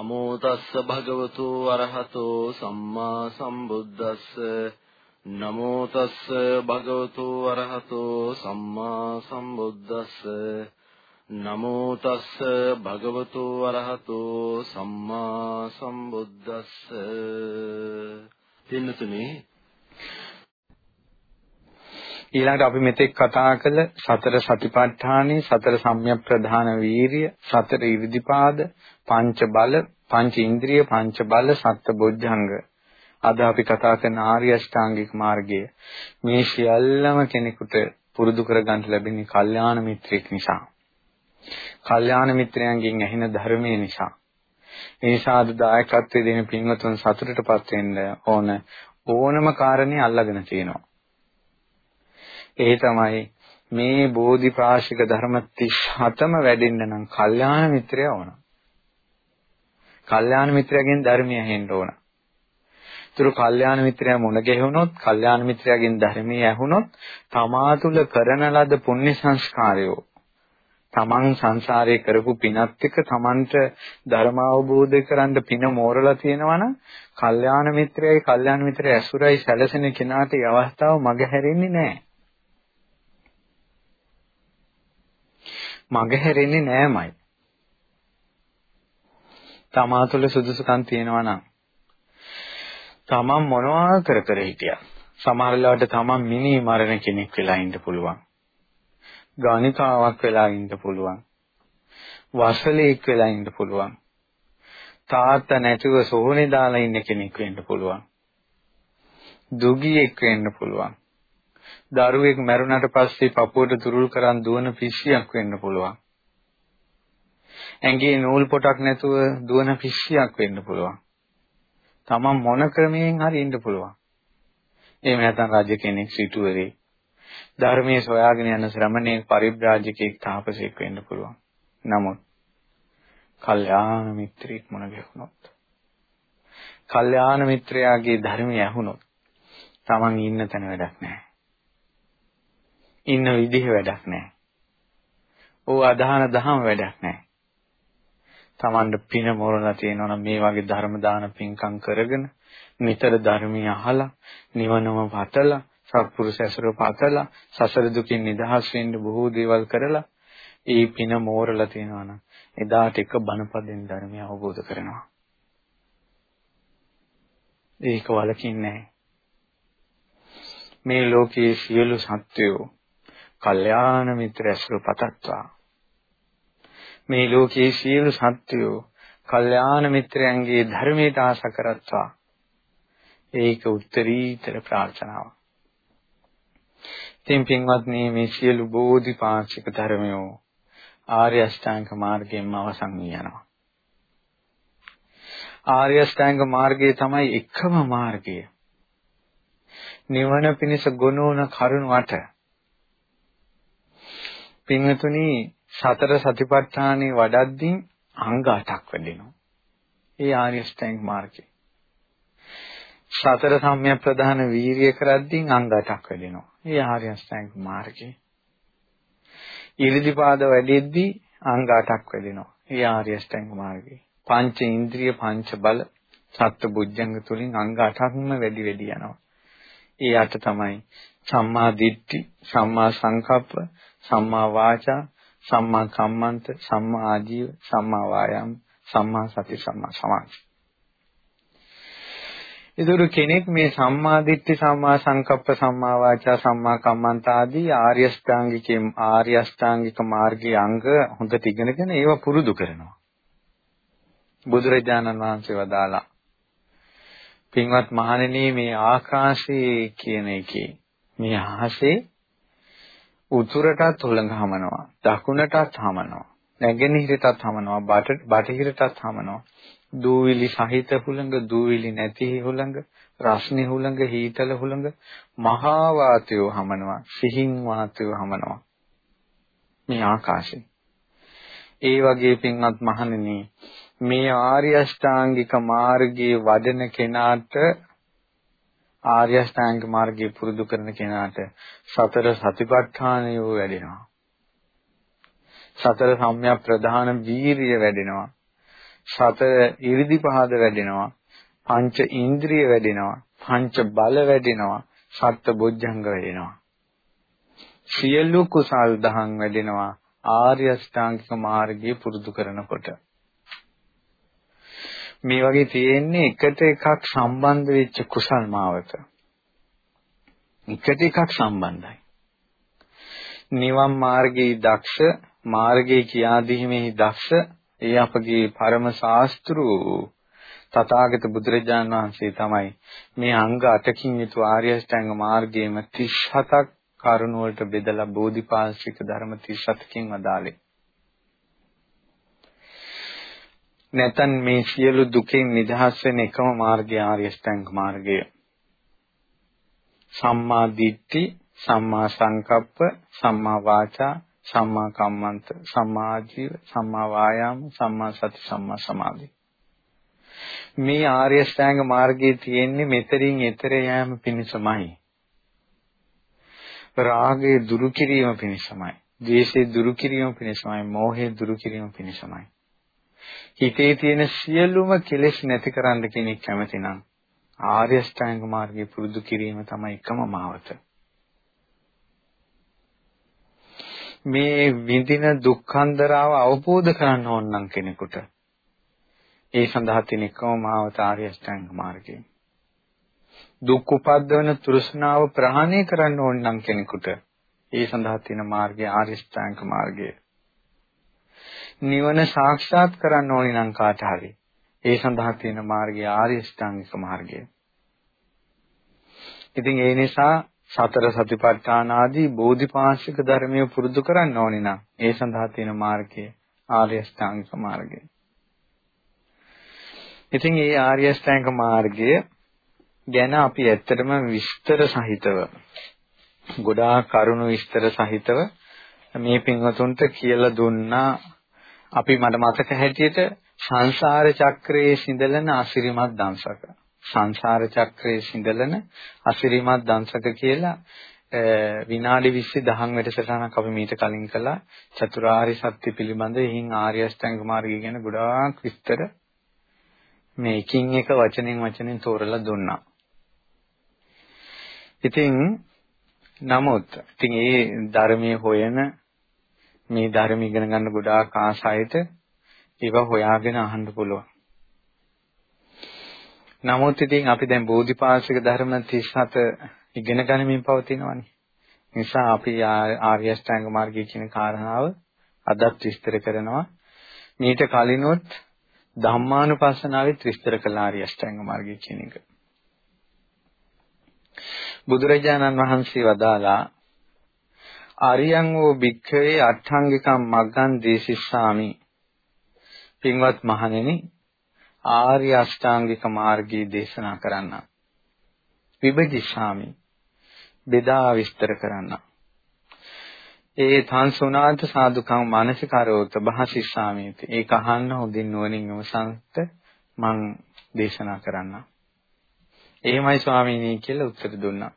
නමෝ තස්ස භගවතු අරහතෝ සම්මා සම්බුද්දස්ස. නමෝ තස්ස භගවතු අරහතෝ සම්මා සම්බුද්දස්ස. නමෝ තස්ස භගවතු අරහතෝ සම්මා සම්බුද්දස්ස. පින්නතුනේ ඊළඟට අපි මෙතෙක් කතා කළ සතර සතිපට්ඨානෙ සතර සම්‍යක් ප්‍රධාන වීරිය සතර ඉරිදිපාද පංච බල පංච ඉන්ද්‍රිය පංච බල සත්ත බොජ්ජංග. අද අපි කතා කරන ආර්ය අෂ්ටාංගික මාර්ගය. මේ සියල්ලම කෙනෙකුට පුරුදු කරගන්න ලැබෙන්නේ කල්යාණ මිත්‍රෙක් නිසා. කල්යාණ මිත්‍රයන්ගෙන් ඇහෙන ධර්මයේ නිසා. ඒ නිසා අද දායකත්වයේ දෙන පින්වතුන් සතුටටපත් වෙන්න ඕන ඕනම කාරණේ අල්ලගෙන තියෙනවා. ඒ තමයි මේ බෝධිපාශික ධර්ම 37ම වැඩෙන්න නම් කල්යාණ මිත්‍රය ඕන. කල්යාණ මිත්‍රයාගෙන් ධර්මය ඇහෙන්න ඕන. තුරු කල්යාණ මිත්‍රයා මුණ ගැහුනොත්, කල්යාණ මිත්‍රයාගෙන් ධර්මයේ ඇහුනොත්, තමා තුළ කරන ලද පුණ්‍ය සංස්කාරයෝ තමන් සංසාරේ කරපු පිනත් එක්ක තමන්ට ධර්ම අවබෝධ කරන්න පින මෝරලා තියෙනවා නම් කල්යාණ මිත්‍රයයි කල්යාණ මිත්‍රය ඇසුරයි සැලසෙන කෙනාට ඒ අවස්ථාව මග හැරෙන්නේ නැහැ. මග හැරෙන්නේ නෑමයි. තමා තුළ සුදුසුකම් තියෙනවා නම් තමන් මොනවා කර කර හිටියා. සමහර වෙලාවට තමන් මිනි මරණ කෙනෙක් වෙලා ඉන්න පුළුවන්. ගානිකාවක් වෙලා ඉන්න පුළුවන්. වසලෙක් වෙලා ඉන්න පුළුවන්. තාත්තා නැතුව සෝහනේ දාලා ඉන්න කෙනෙක් වෙන්න පුළුවන්. දුගියෙක් වෙන්න පුළුවන්. දරුවෙක් මැරුණාට පස්සේ පපුවට තුරුල් කරන් දුවන පිස්සියක් වෙන්න පුළුවන්. ඇඟේ නූල් පොටක් නැතුව දුවන පිස්සියක් වෙන්න පුළුවන්. තමන් මොන ක්‍රමයෙන් හරි ඉන්න පුළුවන්. එහෙම නැත්නම් රජ කෙනෙක් සිටුවරේ ධර්මයේ සොයාගෙන යන ශ්‍රමණේ පරිබ්‍රාජකෙක් තාපසෙක් වෙන්න පුළුවන්. නමුත් කල්යාණ මිත්‍රෙක් මොන ගැහුනොත් කල්යාණ මිත්‍රයාගේ ධර්මය ඇහුනොත් තමන් ඉන්න තැන වැඩක් නැහැ. ඉන්න විදිහ වැඩක් නැහැ. ඕ අදහන දහම වැඩක් නැහැ. Tamanට පින මොරලා තියෙනවා නම් මේ වගේ ධර්ම දාන පින්කම් කරගෙන නිතර ධර්මය අහලා නිවනම පතලා සත්පුරුෂ ඇසුර පතලා සසර දුකින් නිදහස් වෙන්න බොහෝ දේවල් කරලා ඒ පින මෝරලා තියෙනවා නම් එදාට එක බණපදෙන් ධර්මය අවබෝධ කරනවා. ඒක වලකින්නේ මේ ලෝකයේ සියලු සත්වයෝ කල්යාණ මිත්‍ර ඇසුර පතත්වා මේ ලෝකයේ සියලු සත්වයෝ කල්යාණ මිත්‍රයන්ගේ ධර්මයට ආශ කරත්වා ඒක උත්තරීතර ප්‍රාර්ථනාවක්. ඉතින් පින්වත්නි මේ සියලු බෝධිපාක්ෂික ධර්මයෝ ආර්ය අෂ්ටාංග මාර්ගයෙන්ම අවසන් යනවා. ආර්ය අෂ්ටාංග මාර්ගය තමයි එකම මාර්ගය. නිවන පිණිස ගොනෝන කරුණ 8 පින්වතුනි සතර සතිපට්ඨානේ වඩද්දී අංග 8ක් වැඩෙනවා. ඒ ආර්ය ශ්‍රැංග මාර්ගය. සතර සම්‍යක් ප්‍රධාන වීරිය කරද්දී අංග 8ක් වැඩෙනවා. ඒ ආර්ය ශ්‍රැංග මාර්ගය. ඉරිදිපාද වැඩෙද්දී අංග 8ක් වැඩෙනවා. ඒ ආර්ය ශ්‍රැංග මාර්ගය. පංච ඉන්ද්‍රිය පංච බල සත්ත්ව බුද්ධංග තුලින් අංග 8ක්ම වැඩි වැඩි යනවා. ඒ අට තමයි සම්මා දිට්ඨි, සම්මා සංකප්ප, සම්මා වාචා, සම්මා කම්මන්ත, සම්මා ආජීව, සම්මා වායාම, සම්මා සති, සම්මා සමාධි. ඒතර කෙනෙක් මේ සම්මා දිට්ඨි, සම්මා සංකප්ප, සම්මා වාචා, සම්මා කම්මන්ත ආදී ආර්ය අෂ්ටාංගිකේ ආර්ය අෂ්ටාංගික මාර්ගයේ අංග හොඳට ඉගෙනගෙන ඒවා පුරුදු කරනවා. බුදුරජාණන් වහන්සේ වදාලා පින්වත් මහණෙනි මේ ආකාශයේ කියන එකේ මේ අහසේ උතුරටත් හුළඟ හමනවා දකුණටත් හමනවා නැගෙනහිරටත් හමනවා බටහිරටත් හමනවා. දූවිලි සහිත හුළඟ දූවිලි නැති හුළඟ රස්නේ හුළඟ හීතල හුළඟ මහා වාතයෝ හමනවා සිහින් වාතයෝ හමනවා. මේ ආකාශේ ඒ වගේ පින්වත් මහණෙනි මේ ආර්ය අෂ්ටාංගික මාර්ගයේ වඩන කෙනාට ආර්ය අෂ්ටාංග මාර්ගය පුරුදු කරන කෙනාට සතර සතිපට්ඨානය වැඩෙනවා. සතර සම්‍යක් ප්‍රධාන වීරිය වැඩෙනවා. සතර ඉරිදිපහද වැඩෙනවා. පංච ඉන්ද්‍රිය වැඩෙනවා. පංච බල වැඩෙනවා. සත්ත්ව බොජ්ජංග වැඩෙනවා. සියලු කුසල් දහම් වැඩෙනවා. ආර්ය අෂ්ටාංගික මාර්ගය පුරුදු කරනකොට මේ වගේ තියෙන්නේ එකට එකක් සම්බන්ධ වෙච්ච කුසල් මාවත. එකට එකක් සම්බන්ධයි. නිවන් මාර්ගයේ දක්ෂ මාර්ගයේ කියා දීමේ දක්ෂ ඒ අපගේ ಪರම ශාස්ත්‍රු තථාගත බුදුරජාණන් වහන්සේ තමයි මේ අංග 8කින් යුතු ආර්ය අෂ්ටාංග මාර්ගයේම 37ක් කරුණ වලට බෙදලා බෝධිපාශික ධර්ම 37කින් වදාළේ. නැතන් මේ සියලු දුකෙන් නිදහස් වෙන එකම මාර්ගය ආර්ය අෂ්ටාංග මාර්ගය. සම්මා දිට්ඨි, සම්මා සංකප්ප, සම්මා වාචා, සම්මා කම්මන්ත, සම්මා ආජීව, සම්මා වායාම, සම්මා සති, සම්මා සමාධි. මේ ආර්ය අෂ්ටාංග මාර්ගයේ තියෙන්නේ මෙතරින් එතර යෑම පිණිසමයි. රාගය දුරු කිරීම පිණිසමයි. ද්වේෂය දුරු කිරීම පිණිසමයි. මෝහය දුරු කිරීම පිණිසමයි. හිතේ තියෙන සියලුම කෙලෙස් නැති කරන්න කෙනෙක් කැමති නම් ආර්ය අෂ්ටාංග මාර්ගය පුරුදු කිරීම තමයි එකම මාවත. මේ විඳින දුක්ඛන්දරාව අවබෝධ කරගන්න ඕන නම් කෙනෙකුට ඒ සඳහා තියෙන එකම මාවත ආර්ය අෂ්ටාංග මාර්ගය. දුක් උපද්දවන තෘෂ්ණාව ප්‍රහාණය කරන්න ඕන නම් කෙනෙකුට ඒ සඳහා තියෙන මාර්ගය ආර්ය අෂ්ටාංග මාර්ගය. නිවන සාක්ෂාත් කරන්න ඕනි නම් කාට හරි ඒ සඳහා තියෙන මාර්ගය ආර්ය ශ්‍රාංගික මාර්ගය. ඉතින් ඒ නිසා සතර සතිපට්ඨාන ආදී බෝධිපාශික ධර්මය පුරුදු කරන්න ඕනි නම් ඒ සඳහා තියෙන මාර්ගය ආර්ය ශ්‍රාංගික මාර්ගය. ඉතින් මේ ආර්ය ශ්‍රාංග මාර්ගය ගැන අපි ඇත්තටම විස්තර සහිතව ගොඩාක් කරුණු විස්තර සහිතව මේ පින්වතුන්ට කියලා දුන්නා අපි මට මතක හැටියට සංසාර චක්‍රයේ සිඳලන අසිරිමත් දංශක. සංසාර චක්‍රයේ සිඳලන අසිරිමත් දංශක කියලා විනාඩි 20 දහම් වැඩසටහනක් අපි මීට කලින් කළා චතුරාර්ය සත්‍ය පිළිබඳ එහින් ආර්ය අෂ්ටාංග මාර්ගය ගැන ගොඩාක් විස්තර මේ එකින් එක වචනෙන් වචනෙන් තෝරලා දුන්නා. ඉතින් නමුත් ඉතින් ඒ ධර්මයේ හොයන මේ ධර්ම ඉගෙන ගන්න ගොඩාක් ආසයිත ඒවා හොයාගෙන අහන්න පුළුවන්. නමුත් ඉතින් අපි දැන් බෝධිපාශික ධර්ම 37 ඉගෙන ගනිමින් පවතිනවානේ. නිසා අපි ආර්ය අෂ්ටාංග මාර්ගය කියන කාරණාව අදත් විස්තර කරනවා. මීට කලිනොත් ධම්මානුපස්සනාවෙත් විස්තර කළ ආර්ය අෂ්ටාංග මාර්ගය කියන එක. බුදුරජාණන් වහන්සේ වදාලා අරියං වූ භික්ඛවේ අට්ඨංගිකම් මග්ගං දේශිස්සාමි. පින්වත් මහණෙනි ආර්ය අෂ්ටාංගික මාර්ගය දේශනා කරන්න. විභජිස්සාමි. බෙදා විස්තර කරන්න. ඒ තංසුනාත සාදුකම් මානසිකාරෝත භාසිස්සාමිති. ඒක අහන්න හොඳින් නුවණින් විමසන්ත මං දේශනා කරන්න. එහෙමයි ස්වාමීනි කියලා උත්තර දුන්නා.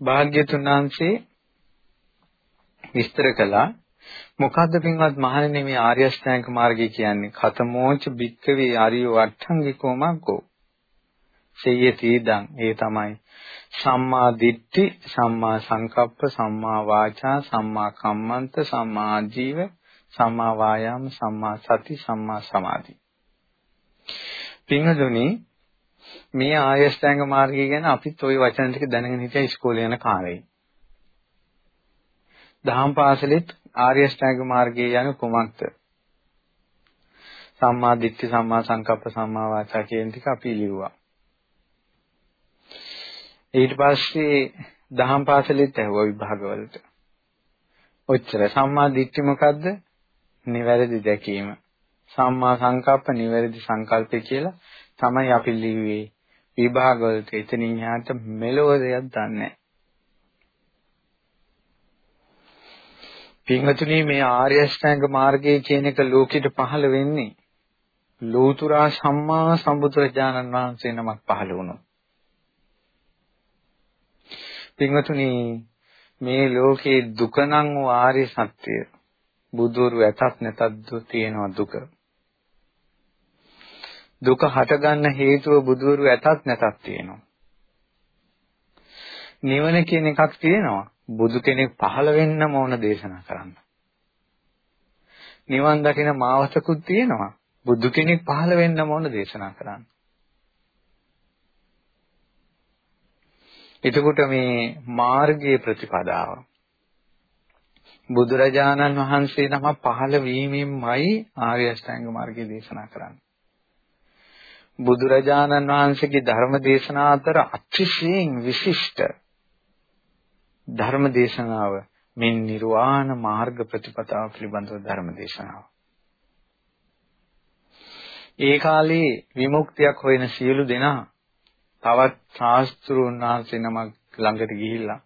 භාග්‍යතුන් වහන්සේ විස්තර කළා. මොකද්ද පින්වත් මහණෙනි මේ ආර්ය අෂ්ටාංග මාර්ගය කියන්නේ? ඛතමෝච භික්කවේ ආර්ය වට්ඨංගිකෝ මග්ගෝ. සේයතිදං ඒ තමයි සම්මා දිට්ඨි, සම්මා සංකප්ප, සම්මා වාචා, සම්මා කම්මන්ත, සම්මා ආජීව, සම්මා වායාම, සම්මා සති, සම්මා සමාධි. පින්වතුනි මේ ආයස්ථාංග මාර්ගය ගැන අපිත් ওই වචන ටික දැනගෙන හිටියා ඉස්කෝලේ යන කාලේ. දහම් පාසලෙත් ආර්ය අෂ්ටාංග මාර්ගයේ යන කුමක්ද? සම්මා දිට්ඨි සම්මා සංකප්ප සම්මා වාචා කියන ටික අපි ලිව්වා. ඊට පස්සේ දහම් පාසලෙත් ඇහුවා විභාගවලට. ඔච්චර සම්මා දිට්ඨි මොකද්ද? නිවැරදි දැකීම. සම්මා සංකප්ප නිවැරදි සංකල්පය කියලා තමයි අපි ලිව්වේ විභාගවලට. එතනින් එහාට මෙලොව දෙයක් දන්නේ නැහැ. පින්වතුනි මේ ආර්ය අෂ්ටාංග මාර්ගය කියන එක ලෝකෙට පහළ වෙන්නේ ලෝතුරා සම්මා සම්බුදුරජාණන් වහන්සේ නමක් පහළ වුණා. පින්වතුනි මේ ලෝකේ දුක නම් වූ ආර්ය සත්‍ය බුදුරු ඇතත් නැතත් තියෙනවා දුක. දුක හටගන්න හේතුව බුදුවරු ඇතත් නැතත් තියෙනවා. නිවන කියන එකක් තියෙනවා. බුදු කෙනෙක් පහළ වෙන්නම ඕන දේශනා කරන්න. නිවන් දකින මාවතකුත් තියෙනවා. බුදු කෙනෙක් පහළ වෙන්නම ඕන දේශනා කරන්න. එතකොට මේ මාර්ගයේ ප්‍රතිපදාව බුදුරජාණන් වහන්සේ නම පහළ වීමෙන්මයි ආර්ය අෂ්ටාංග මාර්ගය දේශනා කරන්නේ. බුදුරජාණන් වහන්සේගේ ධර්ම දේශනා අතර අතිශයින් විශිෂ්ට ධර්ම දේශනාව මේ නිර්වාණ මාර්ග ප්‍රතිපදාව පිළිබඳව ධර්ම දේශනාව. ඒ කාලේ විමුක්තියක් හොයන සියලු දෙනා තවත් ශාස්ත්‍රුන් වහන්සේ නමක් ළඟට ගිහිල්ලා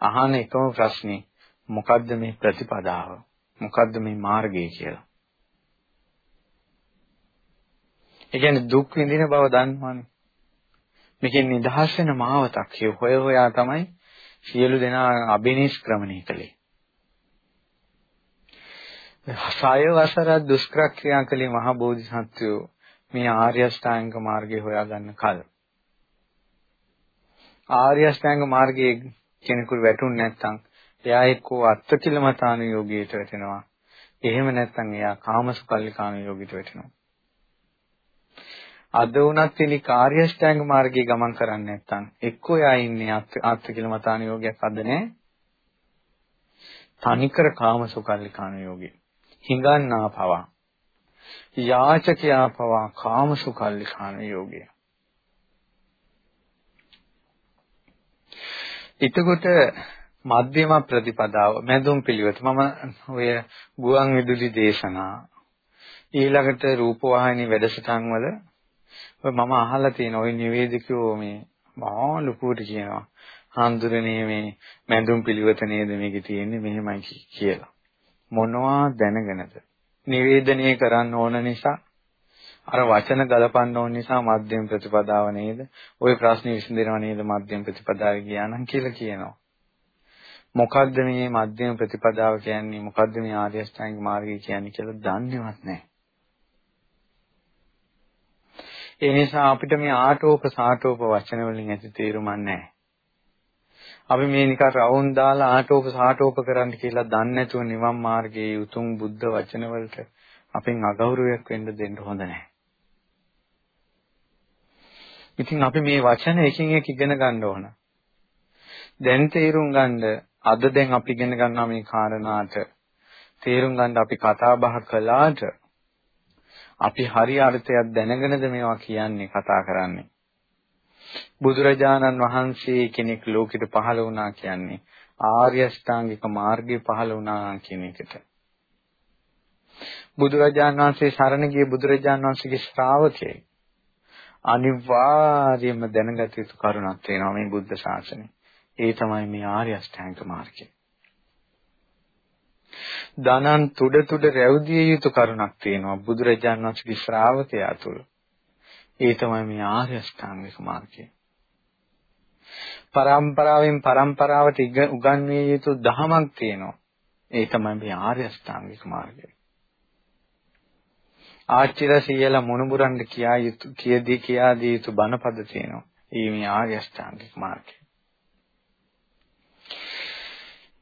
අහන එකම ප්‍රශ්නේ මොකද්ද මේ ප්‍රතිපදාව? මොකද්ද මේ මාර්ගය කියලා. ඒ කියන්නේ දුක් විඳින බව දන්නවනේ. මේකෙන් නිදහස් වෙන මාවතක් හොය හොයා තමයි සියලු දෙනා අබිනිෂ්ක්‍රමණය කළේ. සය වසර දුෂ්කර ක්‍රියා කළේ මහා බෝධිසත්වයෝ මේ ආර්ය අෂ්ටාංග මාර්ගය හොයාගන්න කල. ආර්ය අෂ්ටාංග මාර්ගයේ කෙනෙකුට වැටුනේ නැත්නම් එයා එක්කෝ අත්තිකිලමතාන යෝගයට වැටෙනවා. එහෙම නැත්නම් එයා කාමසුකල්ලිකාන යෝගයට වැටෙනවා. අද වුණත් ඉලි කාර්යෂ්ඨාංග මාර්ගයේ ගමන් කරන්නේ නැත්නම් එක්කෝ එයා ඉන්නේ අත්තිකිලමතාන යෝගයක් අද නැහැ. තනිකර කාමසුකල්ලිකාන යෝගේ. හිඟන්නා පවා යාචකයා පවා කාමසුකල්ලිකාන යෝගය. එතකොට මධ්‍යම ප්‍රතිපදාව මැදුම් පිළිවෙත මම ඔය ගුවන් විදුලි දේශනා ඊළඟට රූපවාහිනී වැඩසටහන් වල ඔය මම අහලා තියෙන ওই නිවේදකයෝ මේ මහා ලොකුවට කියනවා හාමුදුරනේ මේ මැදුම් පිළිවෙත නේද මේකේ තියෙන්නේ මෙහෙමයි කියලා මොනවා දැනගෙනද නිවේදනය කරන්න ඕන නිසා අර වචන ගලපන්න ඕන නිසා මධ්‍යම ප්‍රතිපදාව නේද? ওই ප්‍රශ්නේ විසඳෙනව නේද මධ්‍යම ප්‍රතිපදාවේ ගියානම් කියලා කියනවා. මොකද්ද මේ මධ්‍යම ප්‍රතිපදාව කියන්නේ? මොකද්ද මේ ආර්ය අෂ්ටාංගික මාර්ගය කියන්නේ කියලා දන්නේවත් නැහැ. ඒ නිසා අපිට මේ ආටෝප සාටෝප වචන වලින් ඇති තේරුමක් නැහැ. අපි මේ නිකන් රවුම් දාලා ආටෝප සාටෝප කරන්න කියලා දන්නේ නැතුව නිවන් මාර්ගයේ උතුම් බුද්ධ වචන වලට අපෙන් අගෞරවයක් වෙන්න දෙන්න හොඳ නැහැ. ඉතින් අපි මේ වචන එකින් එක ඉගෙන ගන්න ඕන. දැන් තේරුම් ගන්න අද දැන් අපි ඉගෙන ගන්නවා මේ කාරණාට තේරුම් ගන්න අපි කතා බහ කළාට අපි හරි අර්ථයක් දැනගෙනද මේවා කියන්නේ කතා කරන්නේ. බුදුරජාණන් වහන්සේ කෙනෙක් ලෝකෙට පහළ වුණා කියන්නේ ආර්ය අෂ්ටාංගික මාර්ගය පහළ වුණා කියන එකට. බුදුරජාණන් වහන්සේ සරණ ගිය බුදුරජාණන් වහන්සේගේ ශ්‍රාවකයෙක්. අනිවාර්යයෙන්ම දැනගත යුතු කරුණක් තියෙනවා මේ බුද්ධ ශාසනය. ඒ තමයි මේ ආර්ය අෂ්ටාංග මාර්ගය. දනන් තුඩ තුඩ රැවදිය යුතු කරුණක් තියෙනවා බුදුරජාණන් වහන්සේගේ ශ්‍රාවකයා තුළ. ඒ තමයි මේ ආර්ය අෂ්ටාංගික මාර්ගය. පරම්පරාවෙන් පරම්පරාවට උගන්විය යුතු දහමක් තියෙනවා. ඒ තමයි මේ ආර්ය අෂ්ටාංගික මාර්ගය. ආච්චිලා සීයලා මොනුබුරන්ට කියා යුතු කියදී කියා දී යුතු බණපද තියෙනවා. ඒ මේ ආර්ය අෂ්ටාංගික මාර්ගය.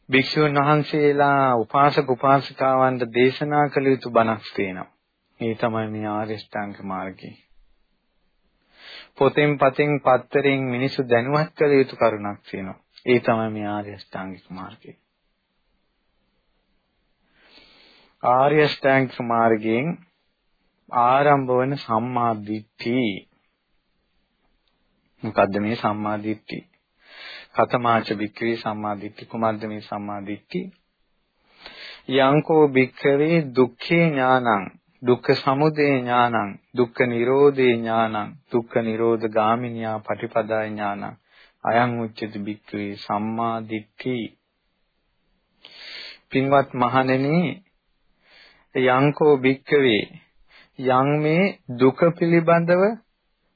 භික්ෂුන් වහන්සේලා උපාසක උපාසිකාවන්ට දේශනා කළ යුතු බණක් තියෙනවා. ඒ තමයි මේ ආර්ය අෂ්ටාංගික මාර්ගය. පොතෙන් පතෙන් පත්තරෙන් මිනිසු දැනුවත් කළ යුතු කරුණක් තියෙනවා. ඒ තමයි මේ ආර්ය අෂ්ටාංගික මාර්ගය. ආර්ය අෂ්ටාංගික මාර්ගයෙන් ආරම්භ වන සම්මා දිට්ඨි මොකද්ද මේ සම්මා දිට්ඨි කතමාච බික්කවේ සම්මා දිට්ඨි කුමද්ද මේ සම්මා දිට්ඨි යංකෝ බික්කවේ දුක්ඛේ ඥානං දුක්ඛ සමුදය ඥානං දුක්ඛ නිරෝධේ ඥානං දුක්ඛ නිරෝධ ගාමිනියා පටිපදා ඥානං. අයං උච්චති බික්කවේ සම්මා දිට්ඨි පින්වත් මහණෙනි යංකෝ බික්කවේ යම් මේ දුක පිළිබඳව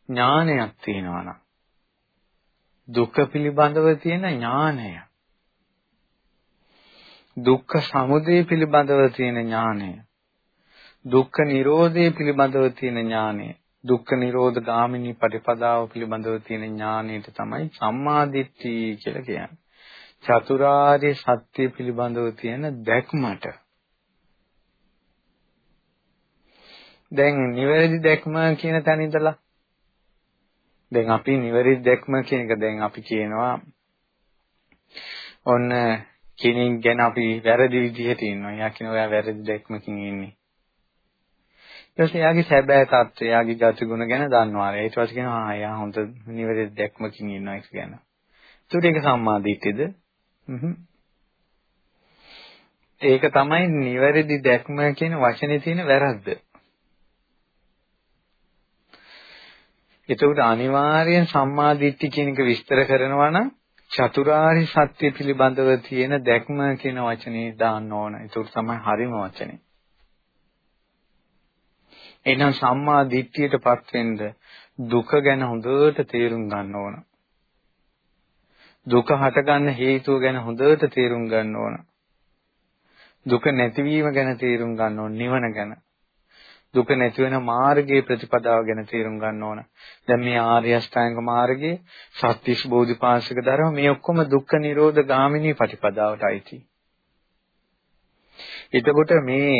ඥානයක් තියෙනවා නම් දුක පිළිබඳව තියෙන ඥානය දුක්ඛ සමුදය පිළිබඳව තියෙන ඥානය දුක්ඛ නිරෝධය පිළිබඳව තියෙන ඥානය දුක්ඛ නිරෝධ ගාමිනී පටිපදාව පිළිබඳව තියෙන ඥාණයට තමයි සම්මාදිට්ඨිය කියලා කියන්නේ. චතුරාර්ය සත්‍ය පිළිබඳව තියෙන දැක්මට. දැන් නිවැරදි දැක්ම කියන තැන ඉඳලා දැන් අපි නිවැරදි දැක්ම කියන එක දැන් අපි කියනවා ඔන්න කෙනෙක් ගැන අපි වැරදි විදිහට ඉන්නවා. එයා කියන ඔයා වැරදි දැක්මකින් ඉන්නේ. ඊට පස්සේ එයාගේ සැබෑ තත්ත්වය, එයාගේ ගතිගුණ ගැන දන්නවා. ඊට පස්සේ කියනවා ආ එයා හොඳ නිවැරදි දැක්මකින් ඉන්නවා ඒක ගැන. ඒකට ඒක සම්මාදිට්ඨියද? හ්ම්. ඒක තමයි නිවැරදි දැක්ම කියන වචනේ තියෙන වැරද්ද. එතකොට අනිවාර්යෙන් සම්මාදිට්ඨිය කියන එක විස්තර කරනවා නම් චතුරාර්ය සත්‍ය පිළිබඳව තියෙන දැක්ම කියන වචනේ දාන්න ඕන. ඒක තමයි හරිම වචනේ. එහෙනම් සම්මා දිට්ඨියටපත් වෙන්න දුක ගැන හොඳට තේරුම් ගන්න ඕන. දුක හටගන්න හේතුව ගැන හොඳට තේරුම් ගන්න ඕන. දුක නැතිවීම ගැන තේරුම් ගන්න ඕන නිවන ගැන. දුක නැති වෙන මාර්ගයේ ප්‍රතිපදාව ගැන තේරුම් ගන්න ඕන. දැන් මේ ආර්ය අෂ්ටාංග මාර්ගයේ සත්‍විස් බෝධිපාශික ධර්ම මේ ඔක්කොම දුක්ඛ නිරෝධ ගාමිනී ප්‍රතිපදාවට අයිති. එතකොට මේ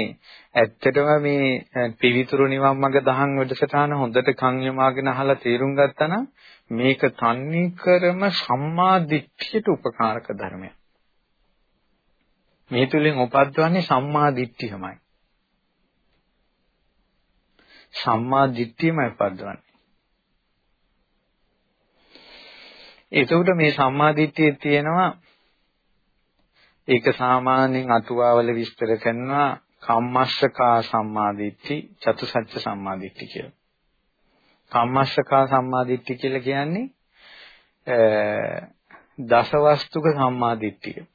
ඇත්තටම මේ පිවිතුරු නිවන් මඟ දහම් වැඩසටහන හොඳට කන් යමාගෙන අහලා තේරුම් ගත්තා නම් මේක තන්නේ කරම සම්මා දිට්ඨියට උපකාරක ධර්මයක්. මේ තුලින් උපද්දවන්නේ සම්මා දිට්ඨියමයි. සම්මා දිට්ඨියමයි උපද්දවන්නේ. එතකොට මේ සම්මා දිට්ඨියේ තියෙනවා ඒක සාමාන්‍යයෙන් අටුවාවල විස්තර කරනවා කම්මස්සකා සම්මාදිට්ඨි චතුසත්‍ය සම්මාදිට්ඨි කියලා. කම්මස්සකා සම්මාදිට්ඨි කියලා කියන්නේ දසවස්තුක සම්මාදිට්ඨිය.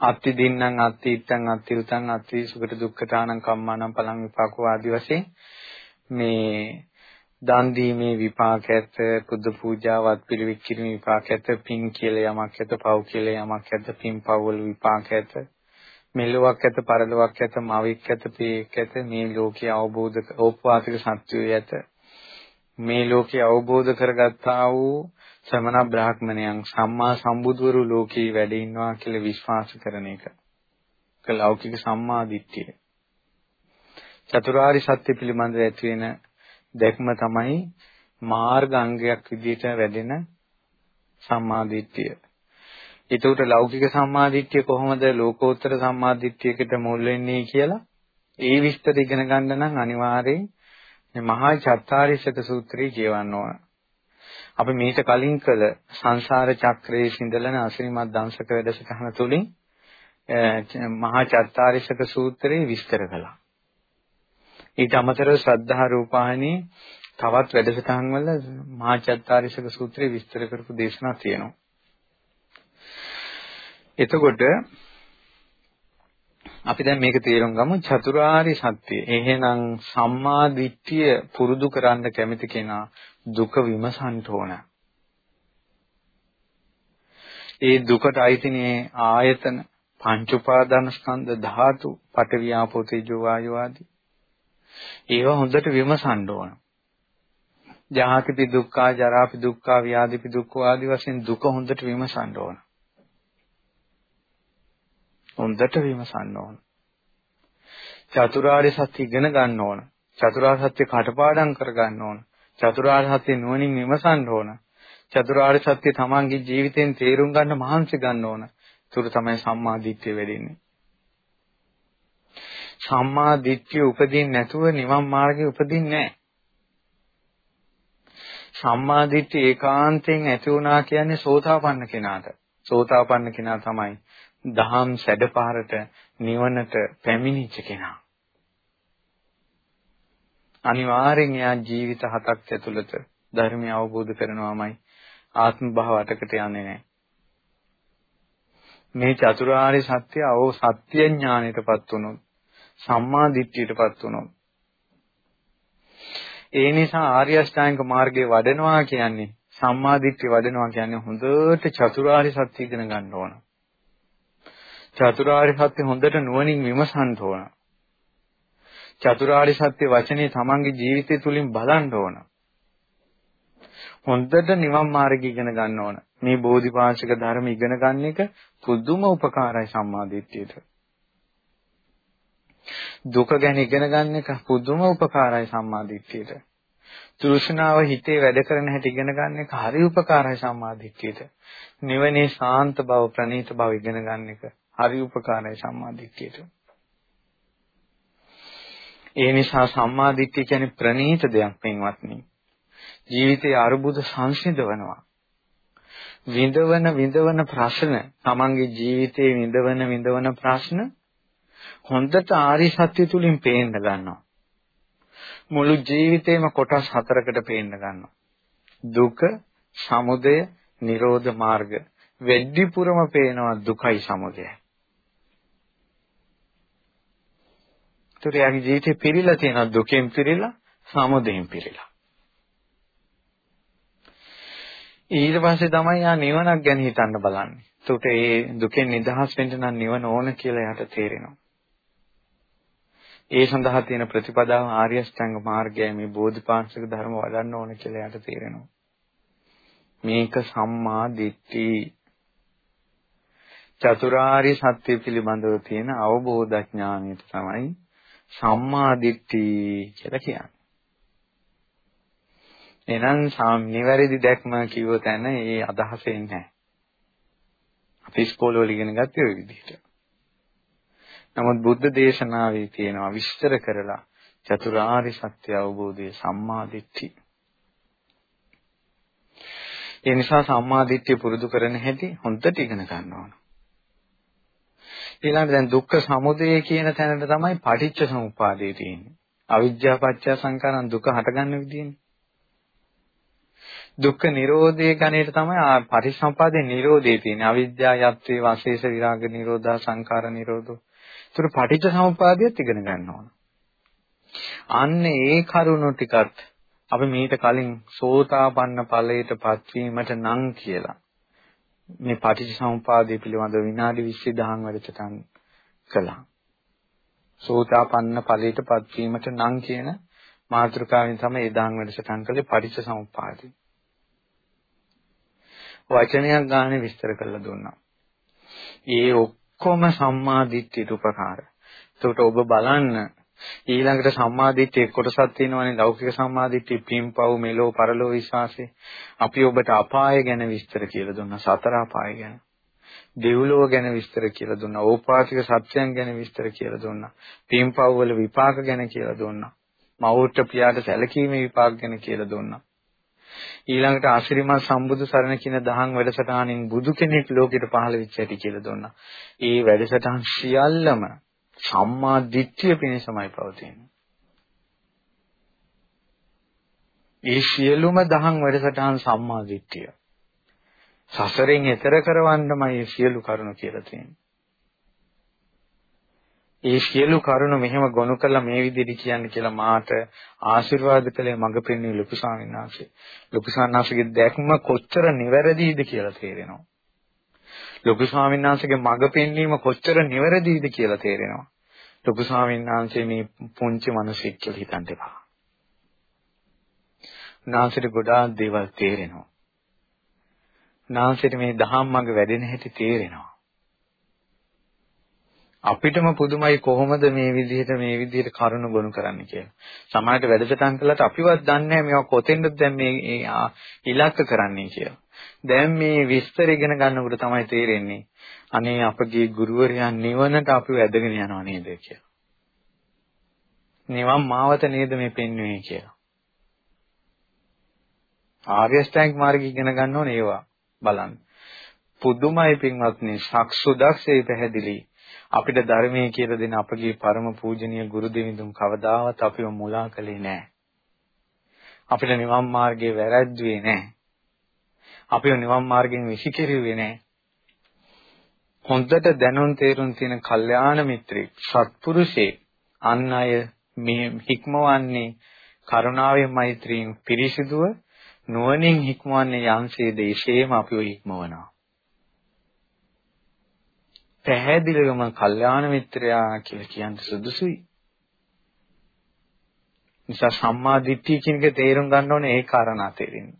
අත්ති දින්නම් අත්ති ඉත්තං අත්ති උතං අත්ති සුගත දුක්ඛතානං කම්මානම් පලං විපාකෝ ආදි වශයෙන් මේ දන් දීමේ විපාක ඇත බුද්ධ පූජාවත් පිළිවෙත් කිරීමේ විපාක ඇත පින් කියලා යමක් ඇත පව් කියලා යමක් ඇත පින් පව් වල විපාක ඇත මෙලොවක් ඇත පරලොවක් ඇත මාවික් ඇත පේක් ඇත මේ ලෝකයේ අවබෝධ ඕපවාතික සත්‍යය ඇත. මේ ලෝකයේ අවබෝධ කරගත්තා වූ ශ්‍රමණ බ්‍රාහ්මණයන් සම්මා සම්බුදවරු ලෝකේ වැඩ ඉන්නවා කියලා විශ්වාස කරන එක. ලෞකික සම්මා දිට්ඨිය. චතුරාරි සත්‍ය පිළිබඳව ඇති වෙන දැක්ම තමයි මාර්ග අංගයක් විදිහට වැඩෙන සම්මාදිට්ඨිය. ඒකට ලෞකික සම්මාදිට්ඨිය කොහොමද ලෝකෝත්තර සම්මාදිට්ඨියකට මුල් වෙන්නේ කියලා ඒ විස්තර ඉගෙන ගන්න නම් අනිවාර්යයෙන් මේ මහා චත්තාරිසක සූත්‍රය කියවන්න ඕන. අපි මීට කලින් කළ සංසාර චක්‍රයේ සිඳලන අසිරිමත් දංශක වැඩසටහන තුලින් මහා චත්තාරිසක සූත්‍රය විස්තර කළා. ඊට අමතරව ශ්‍රද්ධා රූපායනී තවත් වැඩසටහන් වල මහා චත්තාරිසක සූත්‍රය විස්තර කරපු දේශනා තියෙනවා. එතකොට අපි දැන් මේක තේරුම් ගමු චතුරාර්ය සත්‍ය. එහෙනම් සම්මා දිට්ඨිය පුරුදු කරන්න කැමති කෙනා දුක විමසන්න ඕන. ඒ දුකට අයිතිනේ ආයතන පංච උපාදාන ස්කන්ධ ධාතු පඨවියාපෝ තේජෝ වායෝ ආදී ඒවා හොඳට විමසන්න ඕන. ජාතිපි දුක්ඛා ජරාපි දුක්ඛා ව්‍යාධිපි දුක්ඛ ආදී වශයෙන් දුක හොඳට විමසන්න ඕන. හොඳට විමසන්න ඕන. චතුරාර්ය සත්‍ය ඉගෙන ගන්න ඕන. චතුරාර්ය සත්‍ය කටපාඩම් කර ගන්න ඕන. චතුරාර්ය සත්‍ය නුවණින් විමසන්න ඕන. චතුරාර්ය සත්‍ය තමන්ගේ ජීවිතෙන් තේරුම් ගන්න මහන්සි ගන්න ඕන. ඒක තමයි සම්මා දිට්ඨිය වෙන්නේ. සම්මා දිට්ඨිය උපදින්නේ නැතුව නිවන් මාර්ගේ උපදින්නේ නැහැ. සම්මා දිට්ඨිය ඒකාන්තයෙන් ඇති වුණා කියන්නේ සෝතාපන්න කෙනාට. සෝතාපන්න කෙනා තමයි දහම් සැඩපාරට නිවනට පැමිණිච්ච කෙනා. අනිවාර්යෙන් එයා ජීවිත හතක් ඇතුළත ධර්මය අවබෝධ කරනවාමයි ආත්ම භාව අටකට යන්නේ නැහැ. මේ චතුරාර්ය සත්‍ය අවෝ සත්‍ය ඥාණයටපත් වුණොත් සම්මා දිට්ඨියටපත් වුණොත් ඒ නිසා ආර්ය අෂ්ටාංග මාර්ගේ වඩනවා කියන්නේ සම්මා දිට්ඨිය වඩනවා කියන්නේ හොඳට චතුරාර්ය සත්‍ය ඉගෙන ගන්න ඕන. චතුරාර්ය සත්‍ය හොඳට නුවණින් විමසන්න ඕන. චතුරාර්ය සත්‍ය වචනේ තමන්ගේ ජීවිතය තුලින් බලන්න ඕන. හොඳට නිවන් මාර්ගය ඉගෙන ගන්න ඕන. මේ බෝධිපාශික ධර්ම ඉගෙන ගන්න එක පුදුම උපකාරයි සම්මාදිට්ඨියට. දුක ගැන ඉගෙන ගන්න එක පුදුම උපකාරයි සම්මාදිට්ඨියට. තෘෂ්ණාව හිතේ වැඩ කරන හැටි ඉගෙන ගන්න එක හරි උපකාරයි සම්මාදිට්ඨියට. නිවනේ සාන්ත බව ප්‍රණීත බව ඉගෙන ගන්න එක හරි උපකාරයි සම්මාදිට්ඨියට. ඒ නිසා සම්මාදිට්ඨිය කියන්නේ ප්‍රණීත දෙයක් පින්වත්නි. ජීවිතයේ අරුබුද සංසිඳවනවා. විඳවන විඳවන ප්‍රශ්න තමන්ගේ ජීවිතයේ විඳවන විඳවන ප්‍රශ්න හොඳට ආරි සත්‍ය තුලින් පේන්න ගන්නවා මුළු ජීවිතේම කොටස් හතරකට පේන්න ගන්නවා දුක සමුදය නිරෝධ මාර්ග වෙද්දිපුරම පේනවා දුකයි සමුදයයි ඒතර යාගේ ජීවිතේ පිරීලා තියෙනවා දුකෙන් පිරීලා සමුදයෙන් පිරීලා ඊට පස්සේ තමයි යා නිවනක් ගැන හිතන්න බලන්නේ. එතකොට ඒ දුකෙන් නිදහස් වෙන්න නම් නිවන ඕන කියලා යාට තේරෙනවා. ඒ සඳහා තියෙන ප්‍රතිපදාව ආර්ය අෂ්ටාංග මාර්ගයයි මේ බෝධිපාක්ෂික ධර්ම වඩන්න ඕන කියලා යාට තේරෙනවා. මේක සම්මා දිට්ඨි චතුරාර්ය සත්‍ය පිළිබඳව තියෙන අවබෝධඥානයට තමයි සම්මා දිට්ඨි කියලා කියන්නේ. එහෙනම් නිවැරදි දැක්ම කිව්ව තැන ඒ අදහස එන්නේ නැහැ. අපි ඉස්කෝලේ ඉගෙන ගත්තේ ওই විදිහට. නමුත් බුද්ධ දේශනාවේ තියෙනවා විස්තර කරලා චතුරාර්ය සත්‍ය අවබෝධයේ සම්මා දිට්ඨි. ඒ නිසා සම්මා දිට්ඨිය පුරුදු කරන හැටි හොඳට ඉගෙන ගන්න ඕන. ඊළඟට දැන් දුක්ඛ සමුදය කියන තැනට තමයි පටිච්ච සමුප්පාදය තියෙන්නේ. අවිජ්ජා පත්‍ය සංකාරං දුක හටගන්න විදියනේ. දුක්ඛ නිරෝධයේ ගණේට තමයි පටිසම්පාදේ නිරෝධයේ තියෙන්නේ. අවිද්‍යා යත්වේ වාසේස විරාග නිරෝධා සංඛාර නිරෝධෝ. ඒතර පටිච්ච සමුප්පාදියත් ඉගෙන ගන්න ඕන. අන්න ඒ කරුණු ටිකත් අපි මීට කලින් සෝතාපන්න ඵලයට පත්වීමට නම් කියලා මේ පටිච්ච සමුපාදය පිළිබඳව විනාඩි 20 දහම් වැඩසටහන් කළා. සෝතාපන්න ඵලයට පත්වීමට නම් කියන මාතෘකාවෙන් තමයි ඒ දහම් වැඩසටහන් කළේ පටිච්ච සමුපාදය. වචනයක් ගානේ විස්තර කරලා දුන්නා. ඒ ඔක්කොම සම්මා දිට්ඨියට උපකාර. ඒකට ඔබ බලන්න ඊළඟට සම්මා දිට්ඨිය කොටසක් තියෙනවානේ ලෞකික සම්මා දිට්ඨිය පින්පව් මෙලෝ පරලෝ විශ්වාසය. අපි ඔබට අපාය ගැන විස්තර කියලා දුන්නා සතර අපාය ගැන. දෙව්ලොව ගැන විස්තර කියලා දුන්නා. ඕපාතික සත්‍යයන් ගැන විස්තර කියලා දුන්නා. පින්පව් වල විපාක ගැන කියලා දුන්නා. මවුට පියාට සැලකීමේ විපාක ගැන කියලා දුන්නා. ඊළඟට ආශිර්වාද සම්බුදු සරණ කියන දහම් වැඩසටහනින් බුදු කෙනෙක් ලෝකෙට පහළ වෙච්ච හැටි කියලා දුන්නා. ඒ වැඩසටහන් සියල්ලම සම්මා දිට්ඨිය පිණිසමයි පවතින්නේ. ඒ සියලුම දහම් වැඩසටහන් සම්මා දිට්ඨිය. සසරෙන් එතර කරවන්නමයි මේ සියලු කරුණු කියලා තියෙන්නේ. ඒ සියලු කරුණු මෙහෙම ගොනු කරලා මේ විදිහට කියන්න කියලා මාට ආශිර්වාද කළේ මඟ පෙන්වී ලොකු ස්වාමීන් වහන්සේ. ලොකු ස්වාමීන් වහන්සේගේ දැක්ම කොච්චර නිවැරදිද කියලා තේරෙනවා. ලොකු ස්වාමීන් වහන්සේගේ මඟ පෙන්වීම කොච්චර නිවැරදිද කියලා තේරෙනවා. ලොකු ස්වාමීන් වහන්සේ මේ පුංචි මිනිසෙක් කියලා හිතන්න එපා. නාසයට ගොඩාක් දේවල් තේරෙනවා. නාසයට මේ දහම් මඟ වැඩෙන හැටි තේරෙනවා. අපිටම පුදුමයි කොහොමද මේ විදිහට මේ විදිහට කරුණ ගොනු කරන්න කියලා. සමාජයට වැඩසටහන් කළාට අපිවත් දන්නේ නැහැ මේවා කොතෙන්ද දැන් මේ ඉලක්ක කරන්නේ කියලා. දැන් මේ විස්තර ඉගෙන ගන්නකොට තමයි තේරෙන්නේ අනේ අපගේ ගුරුවරයා නිවනට අපිව ඇදගෙන යනවා නේද කියලා. නිවන් මාවත නේද මේ පෙන්වන්නේ කියලා. ආර්ය ශ්‍රැංග මාර්ගය ඉගෙන ගන්න ඕනේ ඒවා බලන්න. පුදුමයි පින්වත්නි සක්සුදක්සේ පැහැදිලි අපිට ධර්මයේ කියලා දෙන අපගේ ಪರම පූජනීය ගුරු දෙවිඳුන් කවදාවත් අපිව මුලා කළේ නැහැ. අපිට නිවන් මාර්ගයේ වැරද්දුවේ නැහැ. අපිව නිවන් මාර්ගයෙන් විසිකිරුවේ නැහැ. හොඳට දැනුම් තේරුම් තියෙන කල්යාණ මිත්‍රෙක්, සත්පුරුෂයෙක් අන් අය මේ හික්මවන්නේ කරුණාවෙන් මෛත්‍රියෙන් පිරිසිදුව නුවණින් හික්මවන්නේ යම්සේ දේශේම අපිව හික්මවනවා. පැහැදිලිවම කල්යාණ මිත්‍රයා කියලා කියන්න සුදුසුයි. නිසා සම්මා දිට්ඨිය කියන එක තේරුම් ගන්න ඕනේ ඒ කාරණා තේරෙන්න.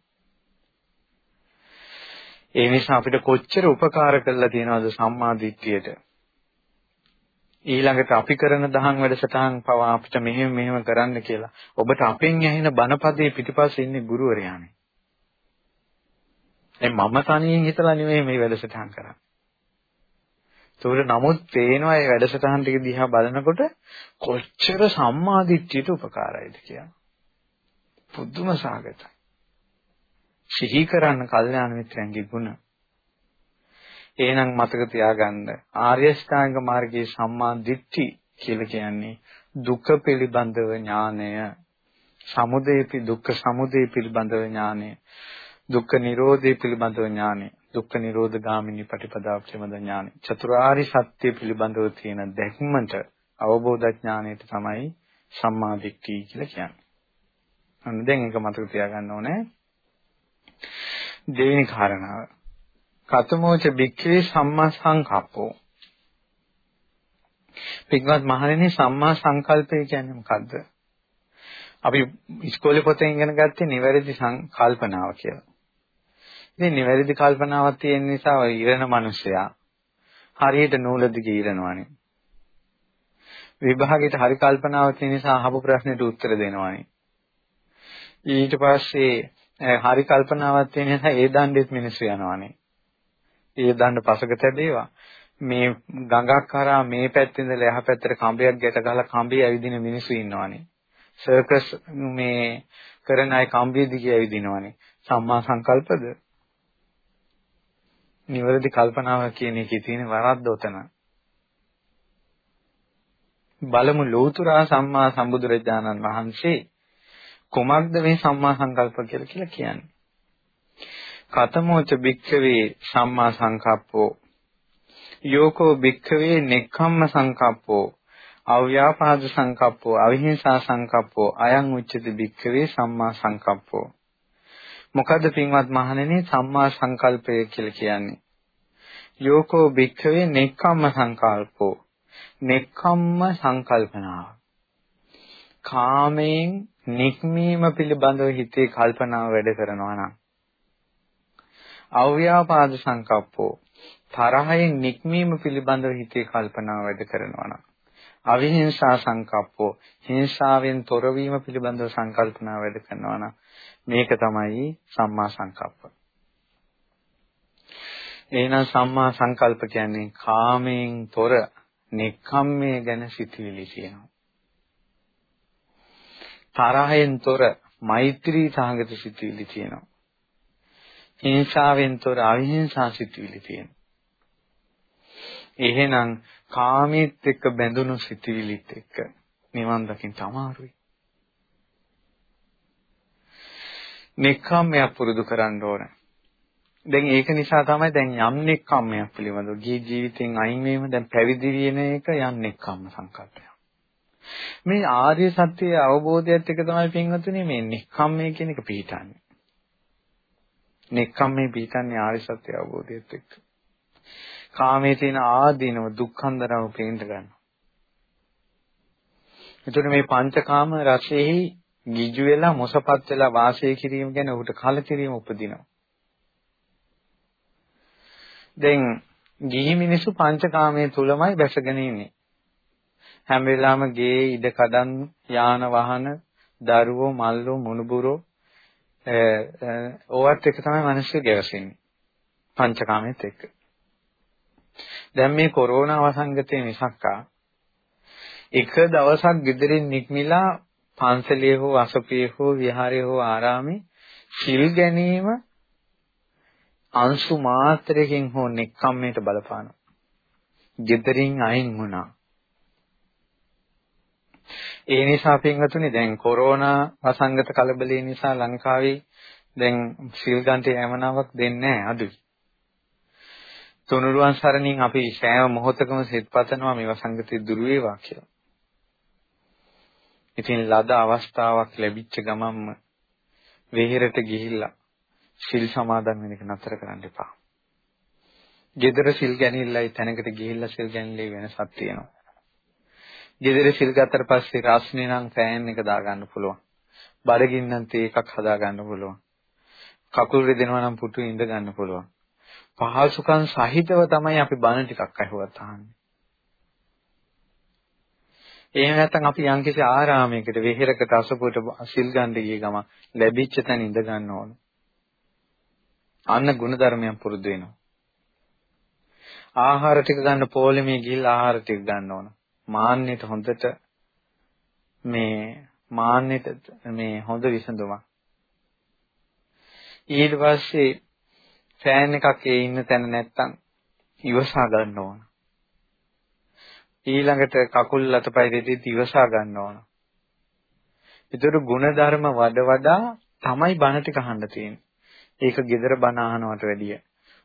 ඒ නිසා අපිට කොච්චර උපකාර කළා තියෙනවද සම්මා දිට්ඨියට. ඊළඟට අපි කරන දහම් වැඩසටහන් පවා අපිට මෙහෙම මෙහෙම කරන්න කියලා. ඔබට අපෙන් ඇහෙන බණපදයේ පිටිපස්සේ ඉන්නේ ගුරුවරයානේ. දැන් මම තනියෙන් හිතලා නෙමෙයි මේ වැඩසටහන් කරන්නේ. ඒකට නමුත් පේනවා මේ වැඩසටහන් ටික දිහා බලනකොට කොච්චර සම්මාදිට්ඨියට උපකාරයිද කියලා. පුදුම සාගතයි. සිහි කරන්න කල්යාණ මිත්‍රයන්ගේ ගුණ. එහෙනම් මතක තියාගන්න ආර්ය ශ්‍රාංග මාර්ගයේ සම්මා දිට්ඨි කියලා කියන්නේ දුක පිළිබඳව ඥානය. සමුදය දුක්ඛ සමුදය පිළිබඳව ඥානය. දුක්ඛ නිරෝධය පිළිබඳව ඥානය. දුක්ඛ නිරෝධ ගාමිනී පටිපදාව පිළිබඳ ඥානය. චතුරාර්ය සත්‍ය පිළිබඳව තියෙන දැක්මට අවබෝධ ඥානයට තමයි සම්මා දිට්ඨිය කියලා කියන්නේ. අන්න දැන් ඒක මතක තියාගන්න ඕනේ. දෙවෙනි කාරණාව. කතමෝච බික්ඛවේ සම්මා සංකප්පෝ. පින්වත් මහණෙනි සම්මා සංකල්පය කියන්නේ මොකද්ද? අපි ඉස්කෝලේ පොතෙන් ඉගෙන ගත්තේ නිවැරදි සංකල්පනාව කියලා. ඉතින් නිවැරදි කල්පනාවක් තියෙන නිසා ඔය ඉරණ මිනිසයා හරියට නූල දිගේ ඉරනවානේ. විභාගයට හරි කල්පනාවක් තියෙන නිසා අහපු ප්‍රශ්නෙට උත්තර දෙනවානේ. ඊට පස්සේ හරි කල්පනාවක් තියෙන නිසා ඒ දණ්ඩෙත් මිනිස්සු යනවානේ. ඒ දණ්ඩ පසක තැබේවා. මේ ගඟක් කරා මේ පැත්තේ ඉඳලා එහා පැත්තට කඹයක් ගැට ගහලා කඹේ ඇවිදින මිනිස්සු ඉන්නවානේ. සර්කස් මේ කරන අය කම්බිය දිගේ ඇවිදිනවනේ. සම්මා සංකල්පද? නිවැරදි කල්පනාව කියන එකේ තියෙන වරද්ද උතන. බලමු ලෝතුරා සම්මා සම්බුදුරජාණන් වහන්සේ කුමක්ද මේ සම්මා සංකල්ප කියලා කියලා කියන්නේ. කතමෝච භික්ඛවේ සම්මා සංකප්පෝ යෝකෝ භික්ඛවේ නෙක්ඛම්ම සංකප්පෝ අව්‍යාපාද සංකප්පෝ අවිහිංසා සංකප්පෝ අයං උච්චති භික්ඛවේ සම්මා සංකප්පෝ මොකද්ද පින්වත් මහණෙනි? සම්මා සංකල්පය කියලා කියන්නේ. යෝකෝ භික්ඛවේ නෙක්ඛම්ම සංකල්පෝ. නෙක්ඛම්ම සංකල්පනාව. කාමයෙන් නික්මීම පිළිබඳව හිතේ කල්පනාව වැඩ කරනවා නම්. අව්‍යාපාද සංකප්පෝ. තරහයෙන් නික්මීම පිළිබඳව හිතේ කල්පනාව වැඩ කරනවා නම්. අවිහිංසා සංකප්පෝ. හිංසාවෙන් තොරවීම පිළිබඳව සංකල්පනාව වැඩ කරනවා නම්. මේක තමයි සම්මා සංකප්ප. එහෙනම් සම්මා සංකල්ප කියන්නේ කාමයෙන් තොර නික්කම්මයේ ගැන සිතුවිලි කියනවා. තරහෙන් තොර මෛත්‍රී සාගත සිතුවිලි තියෙනවා. හිංසාවෙන් තොර අවිහිංසා සිතුවිලි තියෙනවා. එහෙනම් කාමීත් එක්ක බැඳුණු සිතුවිලිත් එක්ක නිවන් දකින්න අමාරුයි. නෙක්ඛම්මයක් පුරුදු කරන්න ඕන. දැන් ඒක නිසා තමයි දැන් යම් නෙක්ඛම්මයක් පිළිබඳව ගිහි ජීවිතෙන් අයින් වීම දැන් පැවිදි වෙන එක යම් නෙක්ඛම්ම සංකල්පයක්. මේ ආර්ය සත්‍යයේ අවබෝධයත් එක්ක තමයි පින්වතුනි මේ නෙක්ඛම්මය කියන එක පිළිටන්නේ. නෙක්ඛම්මේ පිළිටන්නේ ආර්ය සත්‍ය අවබෝධයත් එක්ක. කාමයේ තියෙන ආදීනව දුක්ඛන්දරව පේන්න ගන්නවා. එතකොට මේ පංචකාම රසෙහි ගිජු වෙලා මොසපත් වෙලා වාසය කිරීම ගැන ඔහුට කලකිරීම උපදිනවා. දැන් ගිහි මිනිස්සු පංචකාමයේ තුලමයි බැසගෙන ඉන්නේ. හැම වෙලාවෙම ගේ ඉඩ කඩන් යාන වාහන දරුවෝ මල්ලෝ මුණුබුරෝ ඕවත් එක තමයි මිනිස්සු ගැවසෙන්නේ. පංචකාමයේත් එක්ක. දැන් මේ කොරෝනා වසංගතයේ මිසක්කා එක දවසක් ගෙදරින් නික්මිලා පන්සලේ හෝ අසපියේ හෝ විහාරයේ හෝ ආරාමේ සිල් ගැනීම අංශු මාත්‍රයකින් හෝ නෙක්ඛම්මයට බලපානවා. ගෙදරින් අයින් වුණා. ඒ නිසා පින්වතුනි දැන් කොරෝනා වසංගත කලබලය නිසා ලංකාවේ දැන් සිල් ගන්නට යමනාවක් දෙන්නේ නැහැ අඩුයි. තුනුරුවන් සරණින් අපි සෑම මොහොතකම සිත පතනවා මේ වසංගතය දුරු වේවා කියලා. ඉතින් ලද අවස්ථාවක් ලැබිච්ච ගමන්ම වෙහෙරට ගිහිල්ලා සිල් සමාදන් වෙන එක නතර කරන්න එපා. gedara සිල් ගැනීමලයි තැනකට ගිහිල්ලා සිල් ගැනීමලයි වෙනසක් තියෙනවා. ගෙදර සිල් ගත්තට පස්සේ රස්නේ නම් ෆෑන් එක දාගන්න පුළුවන්. බඩගින්නම් තේ එකක් හදාගන්න පුළුවන්. කකුල් රිදෙනවා නම් පුටු ඉඳ ගන්න පුළුවන්. පහසුකම් සහිතව තමයි අපි බණ ටිකක් අහුවත් අහන්නේ. එහෙම නැත්නම් අපි යම්කිසි ආරාමයකට වෙහෙරකට අසපුවට සිල් ගන්න ගිය ගම ලැබිච්ච තැන ඉඳ ගන්න ඕන. අන්න ಗುಣධර්මයන් පුරුදු වෙනවා. ආහාර ටික ගන්න පොලිමේ ගිහිල්ලා ආහාර ටික ගන්න ඕන. මාන්නෙට හොඳට මේ මාන්නෙට මේ හොඳ විසඳුමක්. ඊට පස්සේ ෆෑන් එකක් ඒ ඉන්න තැන නැත්තම් ඉවසා ගන්න ඕන. ඊළඟට කකුල් අතපය දෙකේ දිවසා ගන්න ඕන. ඒතර ගුණ ධර්ම වඩ වඩා තමයි බණ ටික අහන්න තියෙන්නේ. ඒක gedara බණ අහනවට වැඩිය,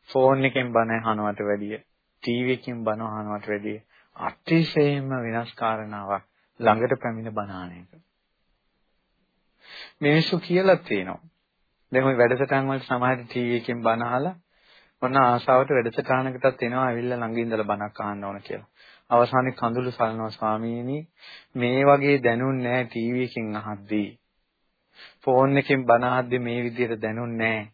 ෆෝන් එකෙන් බණ අහනවට වැඩිය, ටීවී එකෙන් බණ අහනවට වැඩිය අතිශයින්ම වෙනස් කාරණාවක් ළඟට පැමිණ බණ අහන එක. මිනිස්සු කියලා තියෙනවා. දැන් ওই වැඩසටහන් වල සමහර ටීවී එකෙන් බණ අහලා මොන ආසාවට වැඩසටහනකටත් එනවා ඇවිල්ලා ළඟ ඉඳලා බණක් අහන්න ඕන කියලා. අවසානයේ කඳුළු සලනවා ස්වාමීනි මේ වගේ දැනුන්නේ නැහැ ටීවී එකෙන් අහද්දී. ෆෝන් එකෙන් බණ අහද්දී මේ විදිහට දැනුන්නේ නැහැ.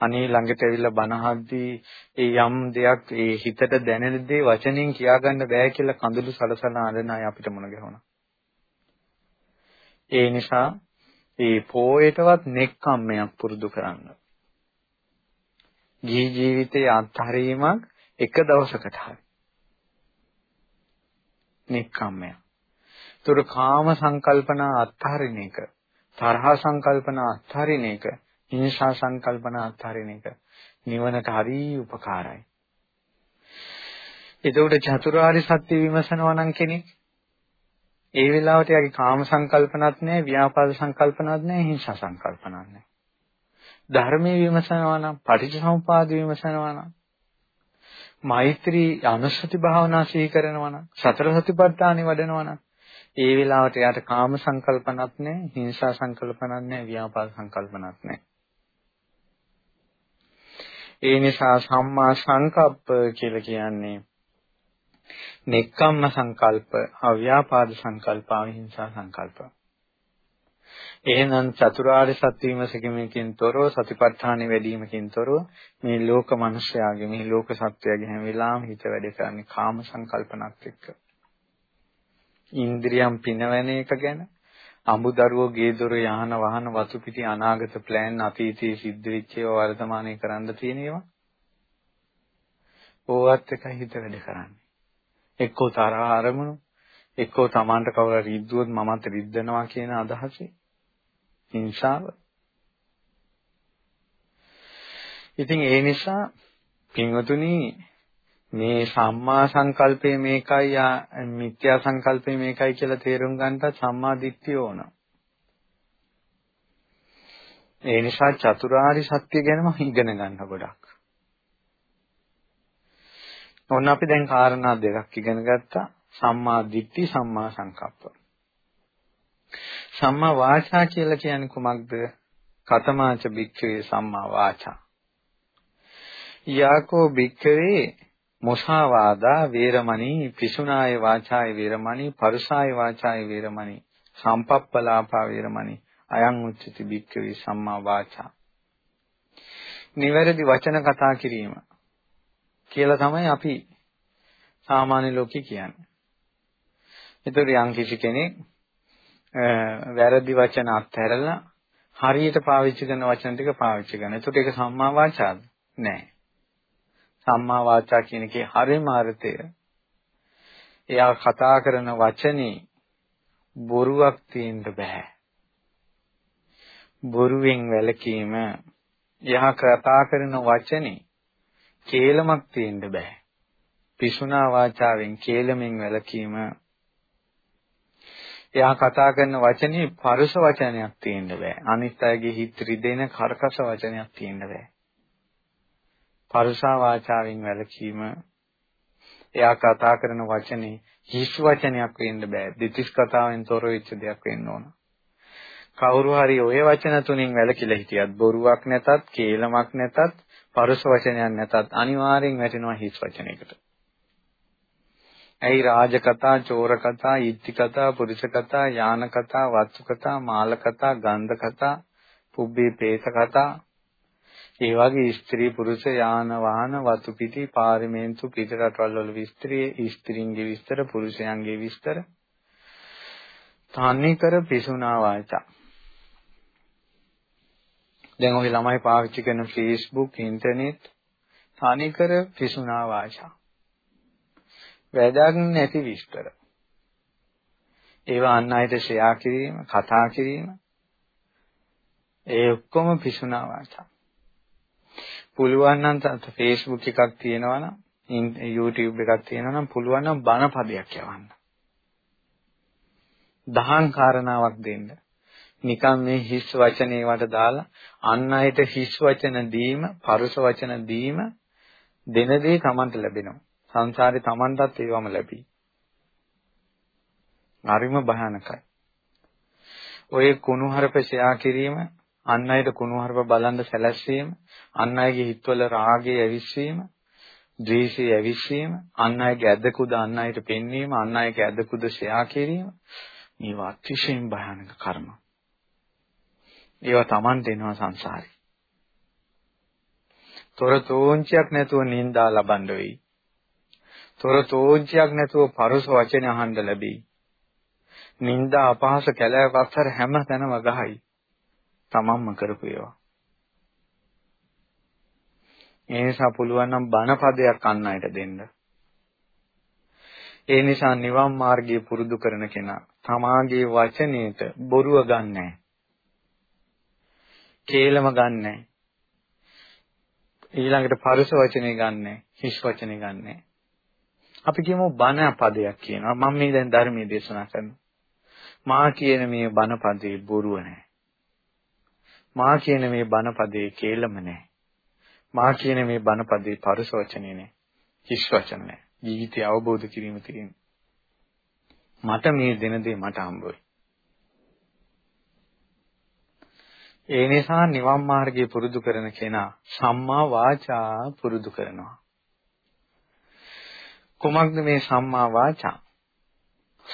අනේ ළඟට ඇවිල්ලා බණ අහද්දී ඒ යම් දෙයක් ඒ හිතට දැනෙන දේ වචනෙන් කියාගන්න බෑ කියලා කඳුළු සලසන අඬන අය අපිට මුණ ගැහුණා. ඒ නිසා ඒ පොයටවත් නෙක්ඛම්මයක් පුරුදු කරන්න. ගිහි ජීවිතයේ අත්හරීමක් එක දවසකට හරි. නෙක්ඛම්මය. ඒතර කාම සංකල්පනා අත්හරින එක, තරහ සංකල්පනා අත්හරින එක, හිංසා සංකල්පනා අත්හරින එක නිවනට හරි උපකාරයි. එතකොට චතුරාර්ය සත්‍ය විමසනවා නම් කෙනෙක් ඒ වෙලාවට යාගේ කාම සංකල්පනත් නැහැ, ව්‍යාපාද සංකල්පනත් නැහැ, හිංසා සංකල්පනත් නැහැ. ධර්මයේ විමසනවා නම්, පටිච්චසමුපාද විමසනවා නම්, මෛත්‍රී අනුස්සති භාවනා සිහි කරනවා නම්, සතර සතිපට්ඨානෙ වඩනවා නම්, ඒ වෙලාවට යාට කාම සංකල්පනත් නැහැ, හිංසා සංකල්පනත් නැහැ, ව්‍යාපාද සංකල්පනත් නැහැ. ඒ නිසා සම්මා සංකප්ප කියලා කියන්නේ නෙක්ඛම්ම සංකල්ප, අව්‍යාපාද සංකල්ප, අහිංසා සංකල්ප. එහෙනම් චතුරාර්ය සත්‍ය විමසකීමකින් තොරව සතිපට්ඨානෙ වැඩිවීමකින් තොරව මේ ලෝක මිනිස්යාගේ මේ ලෝක සත්වයාගේ හැම වෙලාවෙම හිත වැඩ කරන්නේ කාම සංකල්පනක් එක්ක. ඉන්ද්‍රියම් පිනවැන එක ගැන අඹදරුවෝ ගේ දොර යහන වහන වතු පිටි අනාගත ප්ලෑන් අතීතයේ සිද්ධ වෙච්ච ඒවා වර්තමානයේ කරන්න තියෙන ඒවා. ඕවත් එක හිත වැඩ කරන්නේ. එක්කෝ තරහ අරමුණු එක්කෝ Tamanට කවුරු රිද්දුවොත් මමත් රිද්දනවා කියන අදහසේ හිංසාව ඉතින් ඒ නිසා පින්වතුනි මේ සම්මා සංකල්පය මේකයි මිත්‍යා සංකල්පය මේකයි කියලා තේරුම් ගන්නට සම්මා දිට්ඨිය ඕන. ඒ නිසා චතුරාරි සත්‍ය ගැනම ඉගෙන ගන්න ගොඩක්. ඔන්න අපි දැන් කාරණා දෙකක් ඉගෙන ගත්තා. සම්මා දිට්ඨි සම්මා සංකප්ප. සම්මා වාචා කියලා කියන්නේ කුමක්ද? කතමාච භික්ඛවේ සම්මා වාචා. යාකෝ භික්ඛවේ මොසාවාදා වේරමණී පිසුනාය වාචාය වේරමණී පරුසාය වාචාය වේරමණී සම්පප්පලාපා වේරමණී අයං උච්චති භික්ඛවේ සම්මා වාචා. නිවැරදි වචන කතා කිරීම කියලා තමයි අපි සාමාන්‍ය ලෝකේ කියන්නේ. ඒතර යම් කිසි කෙනෙක් වැරදි වචන අත්හැරලා හරියට පාවිච්චි කරන වචන ටික පාවිච්චි කරනවා. ඒකට ඒක සම්මා වාචාද? නෑ. සම්මා වාචා කියන එකේ හරිම අර්ථය එයා කතා කරන වචනේ බොරුවක් තියෙන්න බෑ. බොරුවෙන් වැළකීම එයා කතා කරන වචනේ කේලමක් තියෙන්න බෑ. පිසුනා වාචාවෙන් කේලමෙන් වැළකීම එයා කතා කරන වචනේ පරුෂ වචනයක් තියෙන්න බෑ. අනිත් අයගේ හිත රිදෙන කර්කශ වචනයක් තියෙන්න බෑ. පරුෂා වාචාවෙන් වැළකීම එයා කතා කරන වචනේ හිස් වචනයක් වෙන්න බෑ. දෙතිස් කතාවෙන් තොර වෙච්ච දෙයක් වෙන්න ඕන. කවුරු හරි ওই වචන තුنين වැළකීලා හිටියත් බොරුවක් නැතත්, කේලමක් නැතත්, පරුෂ වචනයක් නැතත් අනිවාර්යෙන් වැටෙනවා හිස් වචනයකට. ඇයි රාජ කතා, චෝර කතා, ඊත්ති කතා, පුරුෂ කතා, යාන කතා, වස්තු කතා, මාල කතා, ගන්ධ කතා, පුබ්බේ പ്രേත කතා, ඒ වගේ ස්ත්‍රී පුරුෂ යාන වාහන වතු පිටි පාර්ලිමේන්තු පිට රටවල් වල විස්තර, ස්ත්‍රීන්ගේ විස්තර, පුරුෂයන්ගේ විස්තර. තන්නේ කර පිසුනා වාචා. දැන් ඔය ළමයි පාවිච්චි කරන Facebook, ඉන්ටර්නෙට් තන්නේ කර පිසුනා වාචා. වැදගත් නැති විස්තර. ඒවා අන් අයට ෂෙයා කිරීම, කතා කිරීම ඒ ඔක්කොම පිසුනා වාචා. පුළුවන් නම් Facebook එකක් තියෙනවා නම් YouTube එකක් තියෙනවා නම් පුළුවන් නම් බණ පදයක් යවන්න. දහං කාරණාවක් දෙන්න. නිකන් මේ හිස් වචනේ වට දාලා අන් අයට හිස් වචන දීම, පරුස වචන දීම දෙන දේ Tamanට ලැබෙනවා. සංසාරේ Tamanටත් ඒවම ලැබී. හරිම භයානකයි. ඔය කුණුහරුප ෂෙයා කිරීම අන් අයට කුණුහරුප බලන්න සැලැස්වීම අන් අයගේ හිතවල රාගය ඇවිස්සීම ද්වේෂය ඇවිස්සීම අන් අයගේ ඇදකුද අන් අයට පෙන්වීම අන් අයගේ ඇදකුද ෂෙයා කිරීම මේවා අතිශයින් භයානක කර්ම. ඒවා Taman දෙනවා සංසාරේ. තොර තෝංචියක් නැතුව නින්දා ලබන්න වෙයි. තොර තෝංචියක් නැතුව පරුස වචන අහන්න ලැබෙයි. නින්දා අපහාස කැලෑවස්සර හැම තැනම ගහයි. තමන්ම කරපු ඒවා. ඒ නිසා පුළුවන් නම් බණ පදයක් අන් අයට දෙන්න. ඒ නිසා නිවන් මාර්ගය පුරුදු කරන කෙනා තමාගේ වචනයට බොරුව ගන්නෑ. කේලම ගන්නෑ. ඊළඟට පරුස වචනේ ගන්නෑ. හිස් වචනේ ගන්නෑ. අපි කියමු බණ පදයක් කියනවා. මම මේ දැන් ධර්මයේ දේශනා කරනවා. මා කියන මේ බණ පදේ බොරුව නෑ. මා කියන මේ බණ පදේ කේලම නෑ. මා කියන මේ බණ පදේ පරුස වචනේ නෑ. හිස් වචන නෑ. ජීවිතය අවබෝධ කිරීම තියෙන. මට මේ දෙන දේ මට හම්බ වෙයි. ඒ නිසා නිවන් මාර්ගය පුරුදු කරන කෙනා සම්මා වාචා පුරුදු කරනවා. කොමක්ද මේ සම්මා වාචා?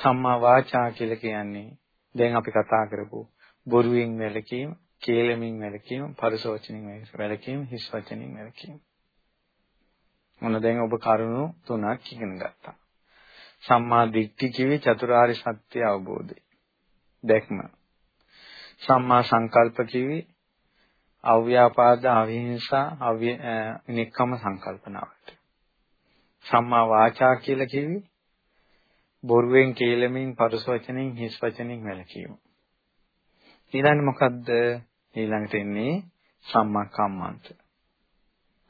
සම්මා වාචා කියලා කියන්නේ දැන් අපි කතා කරපු බොරුවෙන් වැළකීම, කේලමින් වැළකීම, පරුස වචනින් වැළකීම, හිස් වචනින් වැළකීම. මොන දැන් ඔබ කරුණු තුනක් ඉගෙන ගත්තා. සම්මා දිට්ඨි කිවි චතුරාර්ය සත්‍ය අවබෝධය. දැක්ම. සම්මා සංකල්ප කිවි අව්‍යාපාද අවිහිංසා අව්‍ය නික්කම සංකල්පනාවට. සම්මා වාචා කියලා කිවි බොරුවෙන් කේලමින් පරුස වචනෙන් හිස් වචනෙන් වැළකීම. ඊළඟ මොකද්ද? ඊළඟට එන්නේ සම්මා කම්මන්ත.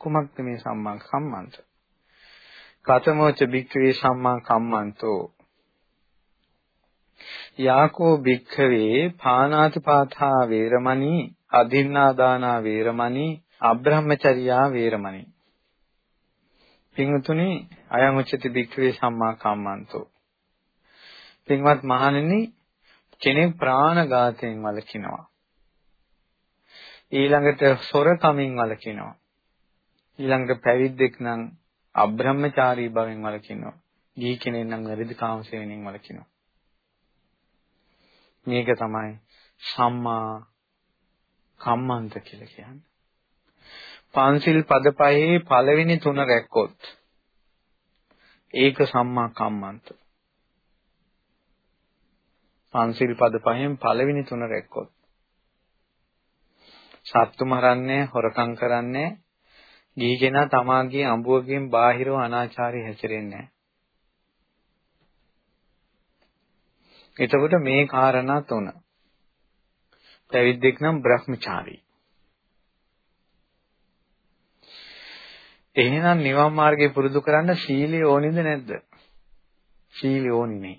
කුමක්ද මේ සම්මා කම්මන්ත? කතමෝච භික්ඛවේ සම්මා කම්මන්තෝ යාකෝ භික්ඛවේ පානාති පාථා වේරමණී අදින්නාදානා වේරමණී අබ්‍රහ්මචර්යා වේරමණී පින්වතුනි අයං උච්චති භික්ඛවේ සම්මා කම්මන්තෝ පින්වත් මහණෙනි කෙනෙක් ප්‍රාණඝාතයෙන් වළකිනවා ඊළඟට සොරකමින් වළකිනවා ඊළඟට පැවිද්දෙක් නම් අබ්‍රහ්මචාරී භවෙන් වළකිනවා. ගිහි කෙනෙක් නම් වැරදි කාමසේවණෙන් වළකිනවා. මේක තමයි සම්මා කම්මන්ත කියලා කියන්නේ. පංචිල් පද පහේ පළවෙනි තුන රැක්කොත් ඒක සම්මා කම්මන්ත. පංචිල් පද පහෙන් පළවෙනි තුන රැක්කොත් සත්තු මරන්නේ හොරකම් කරන්නේ ගිහි කෙනා තමාගේ අඹුවකින් බාහිරව අනාචාරي හැසිරෙන්නේ එතකොට මේ කාරණා තුන. පැවිද්දෙක් නම් බ්‍රහ්මචාරී. එහෙනම් නිවන් මාර්ගේ පුරුදු කරන්න සීලය ඕනිද නැද්ද? සීලය ඕනි නේ.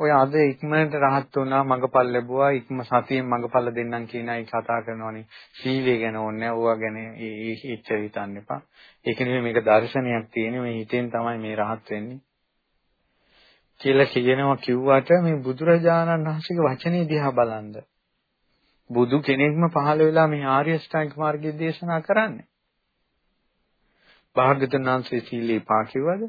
ඔය අද ඉක්මනට රහත් වුණා මඟපල් ලැබුවා ඉක්ම සතියෙන් මඟපල් දෙන්නම් කියන අය කතා කරනවනේ. සීලය ගැන ඕනේ ඕවා ගැන ඉච්ච හිතන්න එපා. ඒක නෙමෙයි මේක දර්ශනයක් තියෙන්නේ. මේ හිතෙන් තමයි මේ රහත් වෙන්නේ. කියලා කියනවා කිව්වට මේ බුදුරජාණන් වහන්සේගේ වචනේ දිහා බලන්න. බුදු කෙනෙක්ම පහළ වෙලා මේ ආර්ය ශ්‍රැංග මාර්ගය දේශනා කරන්නේ. භාග්‍යවතුන් වහන්සේ සීලේ පා කිව්වද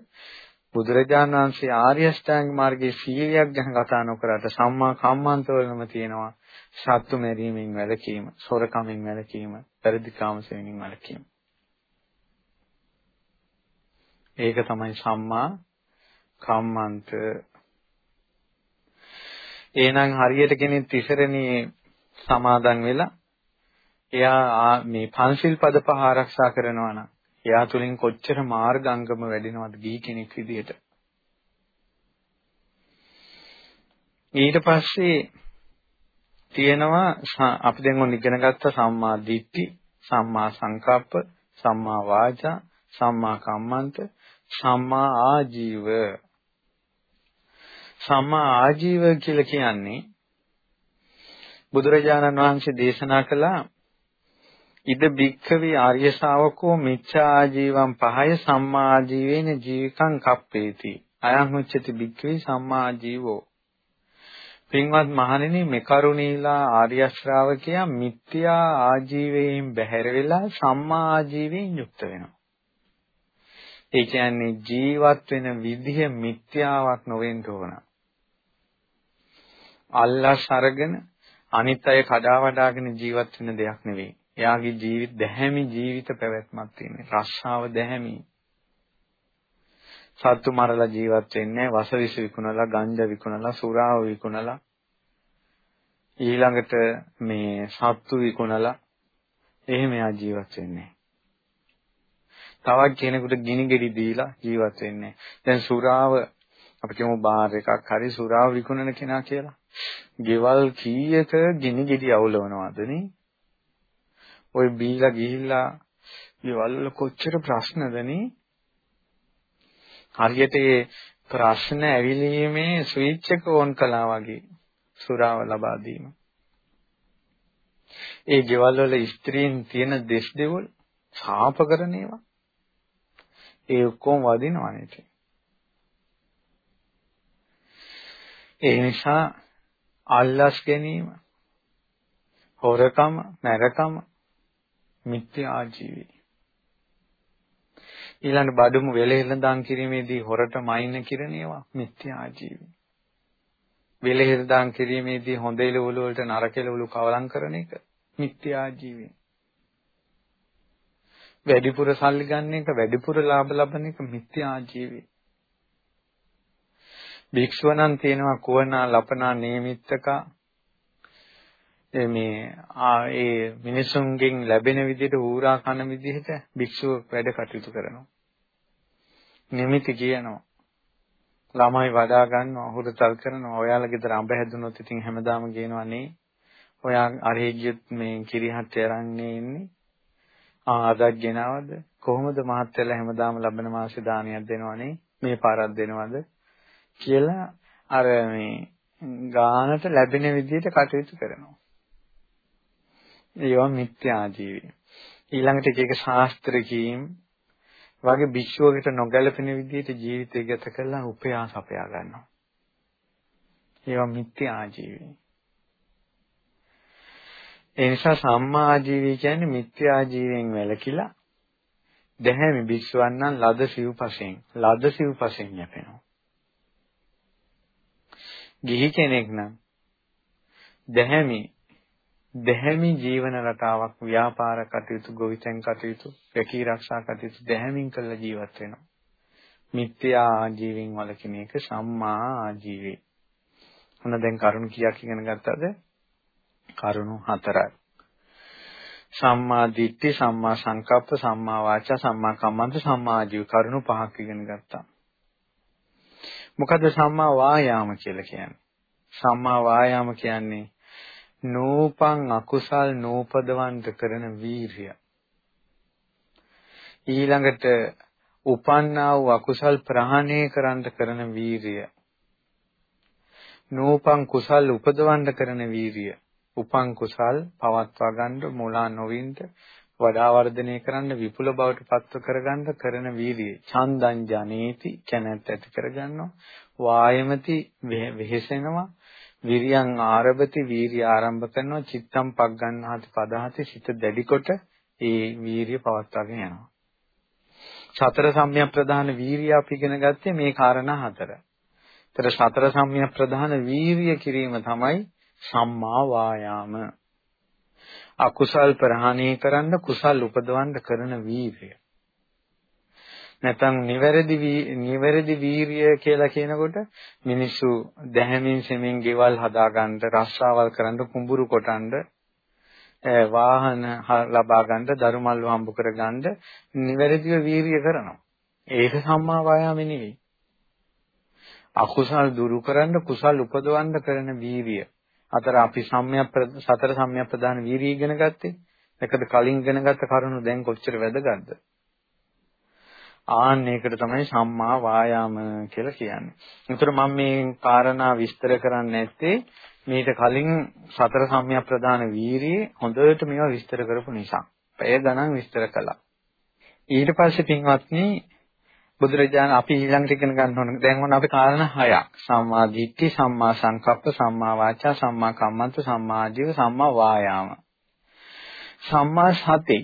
බුදුරජාණන් වහන්සේ ආර්ය අෂ්ටාංග මාර්ගයේ සීලයක් ගැන කතා නොකරට සම්මා කම්මන්තවලම තියෙනවා සත්තු මෙරීමෙන් වැළකීම, සොරකමින් වැළකීම, පරිදි කාමසයෙන් වැළකීම. ඒක තමයි සම්මා කම්මන්ත. එහෙනම් හරියට කෙනෙක් තිසරණේ සමාදන් වෙලා එයා මේ පංචිල් පද පහ ආරක්ෂා කරනවා නම් එයා තුලින් කොච්චර මාර්ගාංගම වැඩෙනවද ගිහි කෙනෙක් විදිහට ඊට පස්සේ තියෙනවා අපි දැන් ඔන්න ඉගෙන ගත්ත සම්මා දිට්ඨි සම්මා සංකප්ප සම්මා වාචා සම්මා කම්මන්ත සම්මා ආජීව. සම්මා ආජීව කියලා කියන්නේ බුදුරජාණන් වහන්සේ දේශනා කළා ඉද බික්ඛවේ ආර්ය ශාවකෝ මිච්ඡා ආජීවම් පහය සම්මා ආජීවේන ජීවිකං කප්පේති අයං උච්චති බික්ඛවේ සම්මා ආජීවෝ පින්වත් මහණෙනි මෙකරුණීලා ආර්ය ශ්‍රාවකයා මිත්‍යා ආජීවයෙන් බැහැර වෙලා සම්මා ආජීවයෙන් යුක්ත වෙනවා ඒ කියන්නේ ජීවත් වෙන විදිහ මිත්‍යාවක් නොවෙන්න ඕන. අල්ලාස් අරගෙන අනිත් අය කඩා වඩාගෙන ජීවත් වෙන දෙයක් නෙවෙයි. එයාගේ ජීවිත දැහැමි ජීවිත පැවැත්මක් තියෙන. රස්සාව දැහැමි. සත්තු මරලා ජීවත් වෙන්නේ වසවිස විකුණලා, ගංජා විකුණලා, සුරාව විකුණලා ඊළඟට මේ සත්තු විකුණලා එහෙම එයා ජීවත් වෙන්නේ. තවත් කෙනෙකුට ගිනි ගෙඩි දීලා ජීවත් වෙන්නේ. දැන් සුරාව අපි කියමු බාර් එකක් හරි සුරාව විකුණන කෙනා කියලා. ගෙවල් කීයක ගිනි ගෙඩි අවුලවනවද නේ? ওই බීලා ගිහිල්ලා ගෙවල් වල කොච්චර ප්‍රශ්නද නේ? හරියට ඒ ප්‍රශ්න ඇවිලීමේ ස්විච් එක ඕන් කළා වගේ සුරාව ලබා දීම. ඒ ගෙවල් වල ස්ත්‍රීන් තියෙන දෙස් දෙවල් ඡාප කරන ඒවා ඒ ඔක්කොම වදිනවනේ ඉතින්. ඒ නිසා අල්ලස් ගැනීම හොරකම, මැරකම මිත්‍යා ආජීවි. ඊළඟ බඩුමු වෙලෙහෙළඳාම් කිරීමේදී හොරට මයින් කිරණ ඒවා මිත්‍යා ආජීවි. වෙලෙහෙළඳාම් කිරීමේදී හොඳ එළවලු වලට නරක එළවලු කවලම් කරන එක මිත්‍යා ආජීවි. වැඩිපුර සල්ලි ගන්න එක වැඩිපුර ලාභ ලබන එක මිත්‍යා ආජීවි. භික්ෂුව නම් තියෙනවා කුවනා ලපනා නේමිත්තක මේ ඒ මිනිසුන්ගෙන් ලැබෙන විදිහට ඌරා කන විදිහට භික්ෂුව වැඩ කටයුතු කරනවා. නිමිති කියනවා. ළමයි වඩා ගන්නවා, හුරතල් කරනවා. ඔයාලා ගෙදර අඹ හැදුනොත් ඉතින් හැමදාම කියනවා නේ. ඔයා අරහේ ගියොත් මේ කිරිහත් යරන්නේ ඉන්නේ. ආ අදක් ගෙනවද? කොහොමද මහත්තයලා හැමදාම ලබන මාසේ දානියක් දෙනවනේ? මේ පාරක් දෙනවද? කියලා අර මේ ගානට ලැබෙන විදිහට කටයුතු කරනවා. ඒවා මිත්‍යා ජීවි. ඊළඟට එක එක ශාස්ත්‍ර කීම් වගේ භික්ෂුවකට නොගැලපෙන විදිහට ජීවිතය ගත කරලා උපයා සපයා ගන්නවා. ඒවා මිත්‍යා ජීවි. ඒ නිසා සම්මා ආජීවී කියන්නේ මිත්‍යා ජීවෙන් වැළකීලා දැහැමි භික්ෂුවන් නම් ලද සිව්පසෙන් ලද සිව්පසෙන් යැපෙනවා. ගිහි කෙනෙක් නම් දැහැමි දැහැමි ජීවන රටාවක් ව්‍යාපාර කටයුතු ගොවිතැන් කටයුතු රැකී ආරක්ෂා කටයුතු දැහැමින් කළ ජීවත් වෙනවා. මිත්‍යා ආජීවයෙන් වළකින එක සම්මා ආජීවය. හොඳ දැන් කරුණු කීයක් ඉගෙන ගත්තද? කරුණු හතරක්. සම්මා දිට්ඨි, සම්මා සංකප්ප, සම්මා වාචා, සම්මා කම්මන්ත, සම්මා ආජීව කරුණු පහක් ඉගෙන ගත්තා. මොකද සම්මා වායාම කියලා කියන්නේ? සම්මා වායාම කියන්නේ නූපං අකුසල් නූපදවන්ත කරන වීරිය. ඊළඟට උපන්නා වූ අකුසල් ප්‍රහාණය කරන්න කරන වීරිය. නූපං කුසල් උපදවන්න කරන වීරිය. උපං කුසල් පවත්වා ගන්න මුලා නොවින්ද වඩා වර්ධනය කරන්න විපුල බවට පත්ව කරගන්න කරන වීර්යය චන්දං ජනේති කැනැත් ඇති කරගන්නවා වායමති වෙහෙසෙනවා විරියං ආරභති වීර්ය ආරම්භ කරනවා චිත්තම් පක් ගන්නාති පදහති සිත දැඩිකොට ඒ වීර්ය පවත්වාගෙන යනවා සතර සම්‍යක් ප්‍රධාන වීරිය අපි ඉගෙන ගත්තේ මේ කාරණා හතර. ඒතර සතර සම්‍යක් ප්‍රධාන වීරිය කිරීම තමයි සම්මා වායාම. අකුසල් ප්‍රහාණය කරන්න කුසල් උපදවන්න කරන වීරිය. නැත්නම් නිවැරදි නිවැරදි වීරිය කියලා කියනකොට මිනිස්සු දැහැමින් සෙමින් ගෙවල් හදාගන්න, රස්සාවල් කරන්න, කුඹුරු කොටන්න, වාහන ලබා ගන්න, දරුමල්ව හම්බ කරගන්න නිවැරදිව වීරිය කරනවා. ඒක සම්මා වායාම නෙවෙයි. අකුසල් දුරු කරන්න කුසල් උපදවන්න කරන වීරිය. අතර අපි සම්‍යක් සතර සම්‍යක් ප්‍රදාන වීරිය ඉගෙන ගත්තේ. ඒකද කලින් ඉගෙන ගත්ත කරුණු දැන් කොච්චර වැදගත්ද? ආන්න ඒකට තමයි සම්මා වායාම කියලා කියන්නේ. ඒතර මම මේ කාරණා විස්තර කරන්නේ නැත්තේ මීට කලින් සතර සම්‍යක් ප්‍රදාන වීරියේ හොඳට මේවා විස්තර කරපු නිසා. පැය ගණන් විස්තර කළා. ඊට පස්සේ පින්වත්නි බුදුරජාණන් අපි ඊළඟට ඉගෙන ගන්න ඕන. දැන් ඔන්න අපි කාරණා හයක්. සම්මා දිට්ඨි, සම්මා සංකප්ප, සම්මා වාචා, සම්මා කම්මන්ත, සම්මා ආජීව, සම්මා වායාම. සම්මා සති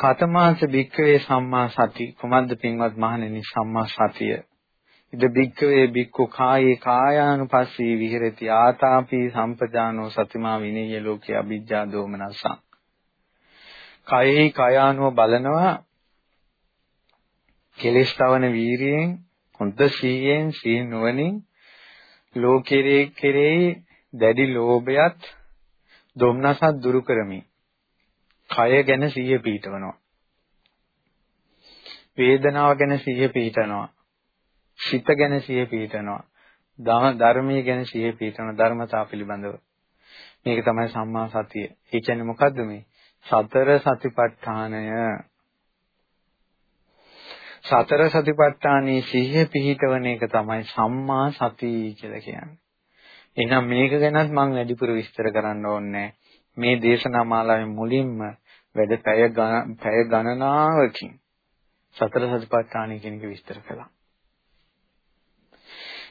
කතමාංශ භික්කවේ සම්මා සති. කුමද්ද පින්වත් මහණෙනි? සම්මා සතිය. ඉද භික්කවේ භික්ඛු කායේ කායානුපස්සී විහෙරති. ආතාපි සම්පජානෝ සතිමා විනේය ලෝකේ අ비ජ්ජා දෝමනසං කයෙහි කයානුව බලනවා. කෙලෙස් තවන වීරියෙන් හොඳ සීයෙන් සී නුවණින් ලෝකෙරේ කෙරෙහි දැඩි ලෝභයත් දොම්නසත් දුරු කරමි කය ගැන සිහිය පිහිටවනවා. වේදනාව ගැන සිහිය පිහිටනවා. සිත ගැන සිහිය පිහිටනවා. ධර්මයේ ගැන සිහිය පිහිටන ධර්මතාව පිළිබඳව. මේක තමයි සම්මා සතිය. ඒ කියන්නේ මොකද්ද මේ? සතර සතිපට්ඨානය. සතර සතිපට්ඨානයේ සිහිය පිහිටවන එක තමයි සම්මා සතිය කියලා කියන්නේ. එහෙනම් මේක ගැනත් මම වැඩිපුර විස්තර කරන්න ඕනේ මේ දේශනා මාලාවේ මුලින්ම වැඩ පැය පැය ගණනාවකින් සතර සතිපට්ඨානය කියන එක විස්තර කළා.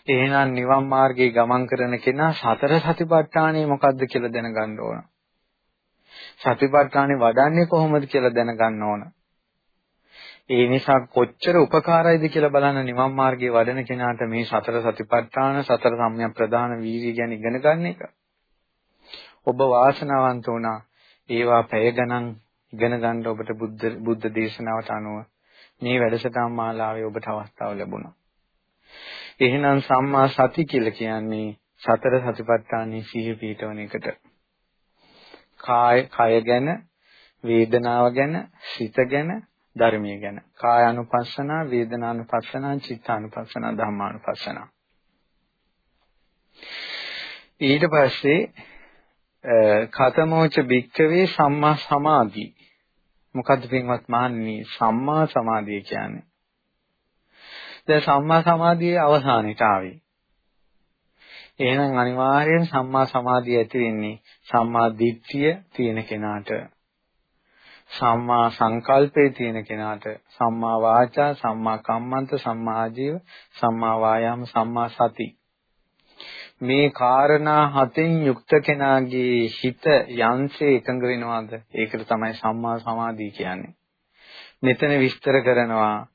එහෙනම් නිවන් මාර්ගයේ ගමන් කරන කෙනා සතර සතිපට්ඨානය මොකක්ද කියලා දැනගන්න ඕන. සතිපට්ඨානෙ වඩන්නේ කොහොමද කියලා දැනගන්න ඕන. ඒ නිසා කොච්චර උපකාරයිද කියලා බලන්න නිවන් මාර්ගයේ වඩන කෙනාට මේ සතර සතිපට්ඨාන සතර සම්‍යක් ප්‍රදාන වීර්ය ගැන ඉගෙන ගන්න එක. ඔබ වාසනාවන්ත වුණා. ඒවා පැය ගණන් ඉගෙන ගන්න ඔබට බුද්ධ බුද්ධ දේශනාවට අනුව මේ වැඩසටහන් මාලාවේ ඔබට අවස්ථාව ලැබුණා. එහෙනම් සම්මා සති කියලා කියන්නේ සතර සතිපට්ඨානයේ සිහිය පිහිටවන එකට. කාය කය ගැන, වේදනාව ගැන, සිත ගැන, ධර්මීය ගැන. කායානුපස්සනා, වේදනානුපස්සනා, චිත්තානුපස්සනා, ධම්මානුපස්සනා. ඊට පස්සේ කතමෝච භික්කවේ සම්මා සමාධි. මොකද්ද පින්වත් මහන්නේ සම්මා සමාධිය කියන්නේ? දැන් සම්මා සමාධියේ අවසානයට ආවේ. එහෙනම් අනිවාර්යෙන් සම්මා සමාධිය ඇති වෙන්නේ සම්මා දිට්ඨිය තියෙන කෙනාට. සම්මා සංකල්පේ තියෙන කෙනාට. සම්මා වාචා සම්මා කම්මන්ත සම්මා ආජීව සම්මා වායාම සම්මා සති. මේ කාරණා හතෙන් යුක්ත කෙනාගේ හිත යන්සේ එකඟ වෙනවාද? ඒකට තමයි සම්මා සමාධිය කියන්නේ. මෙතන විස්තර කරනවා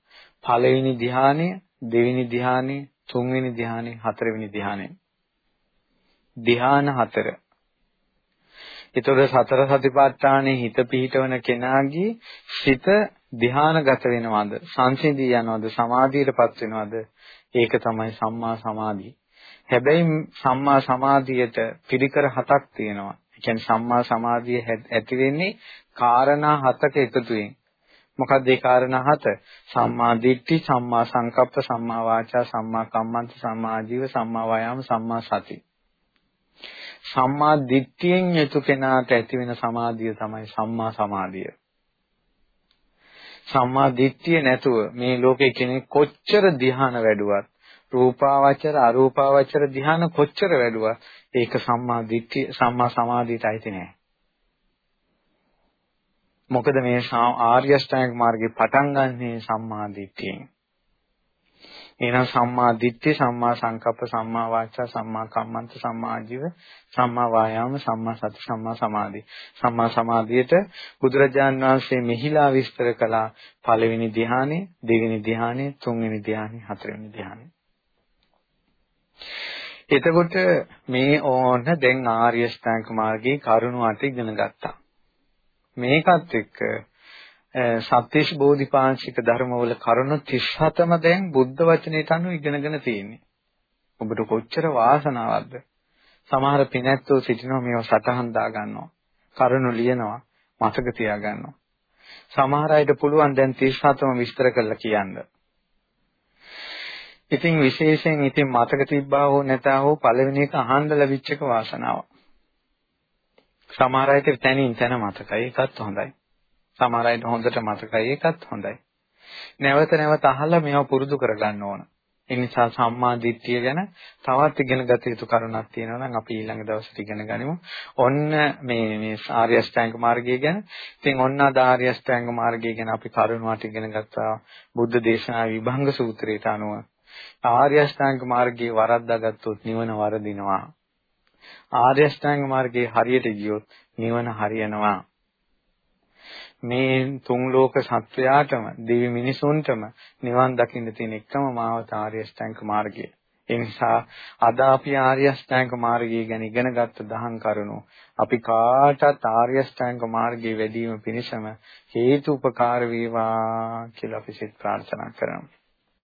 පළවෙනි ධ්‍යානය, දෙවෙනි ධ්‍යානය, තුන්වෙනි ධ්‍යානය, හතරවෙනි ධ්‍යානය. ධ්‍යාන හතර. ඒතකොට සතර සතිපට්ඨානයේ හිත පිහිටවන කෙනාගේ සිත ධ්‍යානගත වෙනවද? සංසිඳී යනවද? සමාධියටපත් වෙනවද? ඒක තමයි සම්මා සමාධිය. හැබැයි සම්මා සමාධියට පිළිකර හතක් තියෙනවා. ඒ කියන්නේ සම්මා සමාධිය ඇති වෙන්නේ කාරණා හතක එකතුවෙන්. මොකක්ද ඒ කාරණා හත? සම්මා දිට්ඨි, සම්මා සංකප්ප, සම්මා වාචා, සම්මා කම්මන්ත, සම්මා ආජීව, සම්මා වායාම, සම්මා සති. සම්මා දිට්ඨියෙන් යුතු කෙනාට ඇති වෙන සමාධිය තමයි සම්මා සමාධිය. සම්මා දිට්ඨිය නැතුව මේ ලෝකේ කෙනෙක් කොච්චර ධ්‍යාන වැඩුවත් රූපාවචර අරූපාවචර ධ්‍යාන කොච්චර වැඩුවා ඒක සම්මා දිට්ඨිය සම්මා සමාධියට අයිති නෑ මොකද මේ ආර්ය අෂ්ටාංගික මාර්ගේ පටන් ගන්නේ සම්මා දිට්ඨියෙන් එහෙනම් සම්මා දිට්ඨි, සම්මා සංකප්ප, සම්මා වාචා, සම්මා කම්මන්ත, සම්මා ආජීව, සම්මා වායාම, සම්මා සති, සම්මා සමාධි. සම්මා සමාධියට බුදුරජාන් වහන්සේ මෙහිලා විස්තර කළා පළවෙනි ධ්‍යානෙ, දෙවෙනි ධ්‍යානෙ, තුන්වෙනි ධ්‍යානෙ, හතරවෙනි ධ්‍යානෙ. එතකොට මේ ඕන දැන් ආර්ය ශ්‍රැංක මාර්ගයේ කරුණු අට ඉගෙන ගත්තා. මේකත් එක්ක සත්‍යශ බෝධිපාංශික ධර්මවල කරුණු 37ම දැන් බුද්ධ වචනයට අනුව ඉගෙනගෙන තියෙන්නේ. ඔබට කොච්චර වාසනාවක්ද? සමහර පිනැත්තෝ සිටිනවා මේව සටහන් දා ගන්නවා. කරුණු ලියනවා, මතක තියා ගන්නවා. සමහර අයට පුළුවන් දැන් 37ම විස්තර කරලා කියන්න. ඉතින් විශේෂයෙන් ඉතින් මතක තිබ්බා හෝ නැතා හෝ පළවෙනි එක අහන්න ලැබිච්ච එක වාසනාවක්. සමහර අයට තනින් තන මතකයි ඒකත් හොඳයි. සමහර අයට හොඳට මතකයි ඒකත් හොඳයි. නැවත නැවත අහලා මේවා පුරුදු කරගන්න ඕන. ඒ නිසා සම්මා දිට්ඨිය ගැන තවත් ඉගෙන ගත යුතු කරුණක් තියෙනවා නම් අපි ඊළඟ දවසට ඉගෙන ගනිමු. ඔන්න මේ මේ ආර්ය අෂ්ටාංග මාර්ගය ගැන. ඉතින් ඔන්න අද ආර්ය අෂ්ටාංග මාර්ගය ගැන අපි කරුණාට ඉගෙන ගත්තා බුද්ධ දේශනා විභංග සූත්‍රයට අනුව. ආර්ය අෂ්ටාංග මාර්ගයේ වරද්දා ගත්තොත් නිවන වරදිනවා. ආර්ය අෂ්ටාංග මාර්ගයේ හරියට ගියොත් නිවන හරියනවා. මේ තුන් ලෝක සත්වයාටම දිවි මිනිසුන්ටම නිවන් දකින්න තියෙන එකම මාවත ආර්ය අෂ්ටාංග මාර්ගය. ඒ නිසා අද අපි ආර්ය අෂ්ටාංග මාර්ගය ගැන ඉගෙනගත්ත දහම් කරුණු අපි කාටත් ආර්ය අෂ්ටාංග මාර්ගයේ වැඩිම පිණිසම හේතු උපකාර වේවා කියලා අපි සිත ප්‍රාර්ථනා කරමු.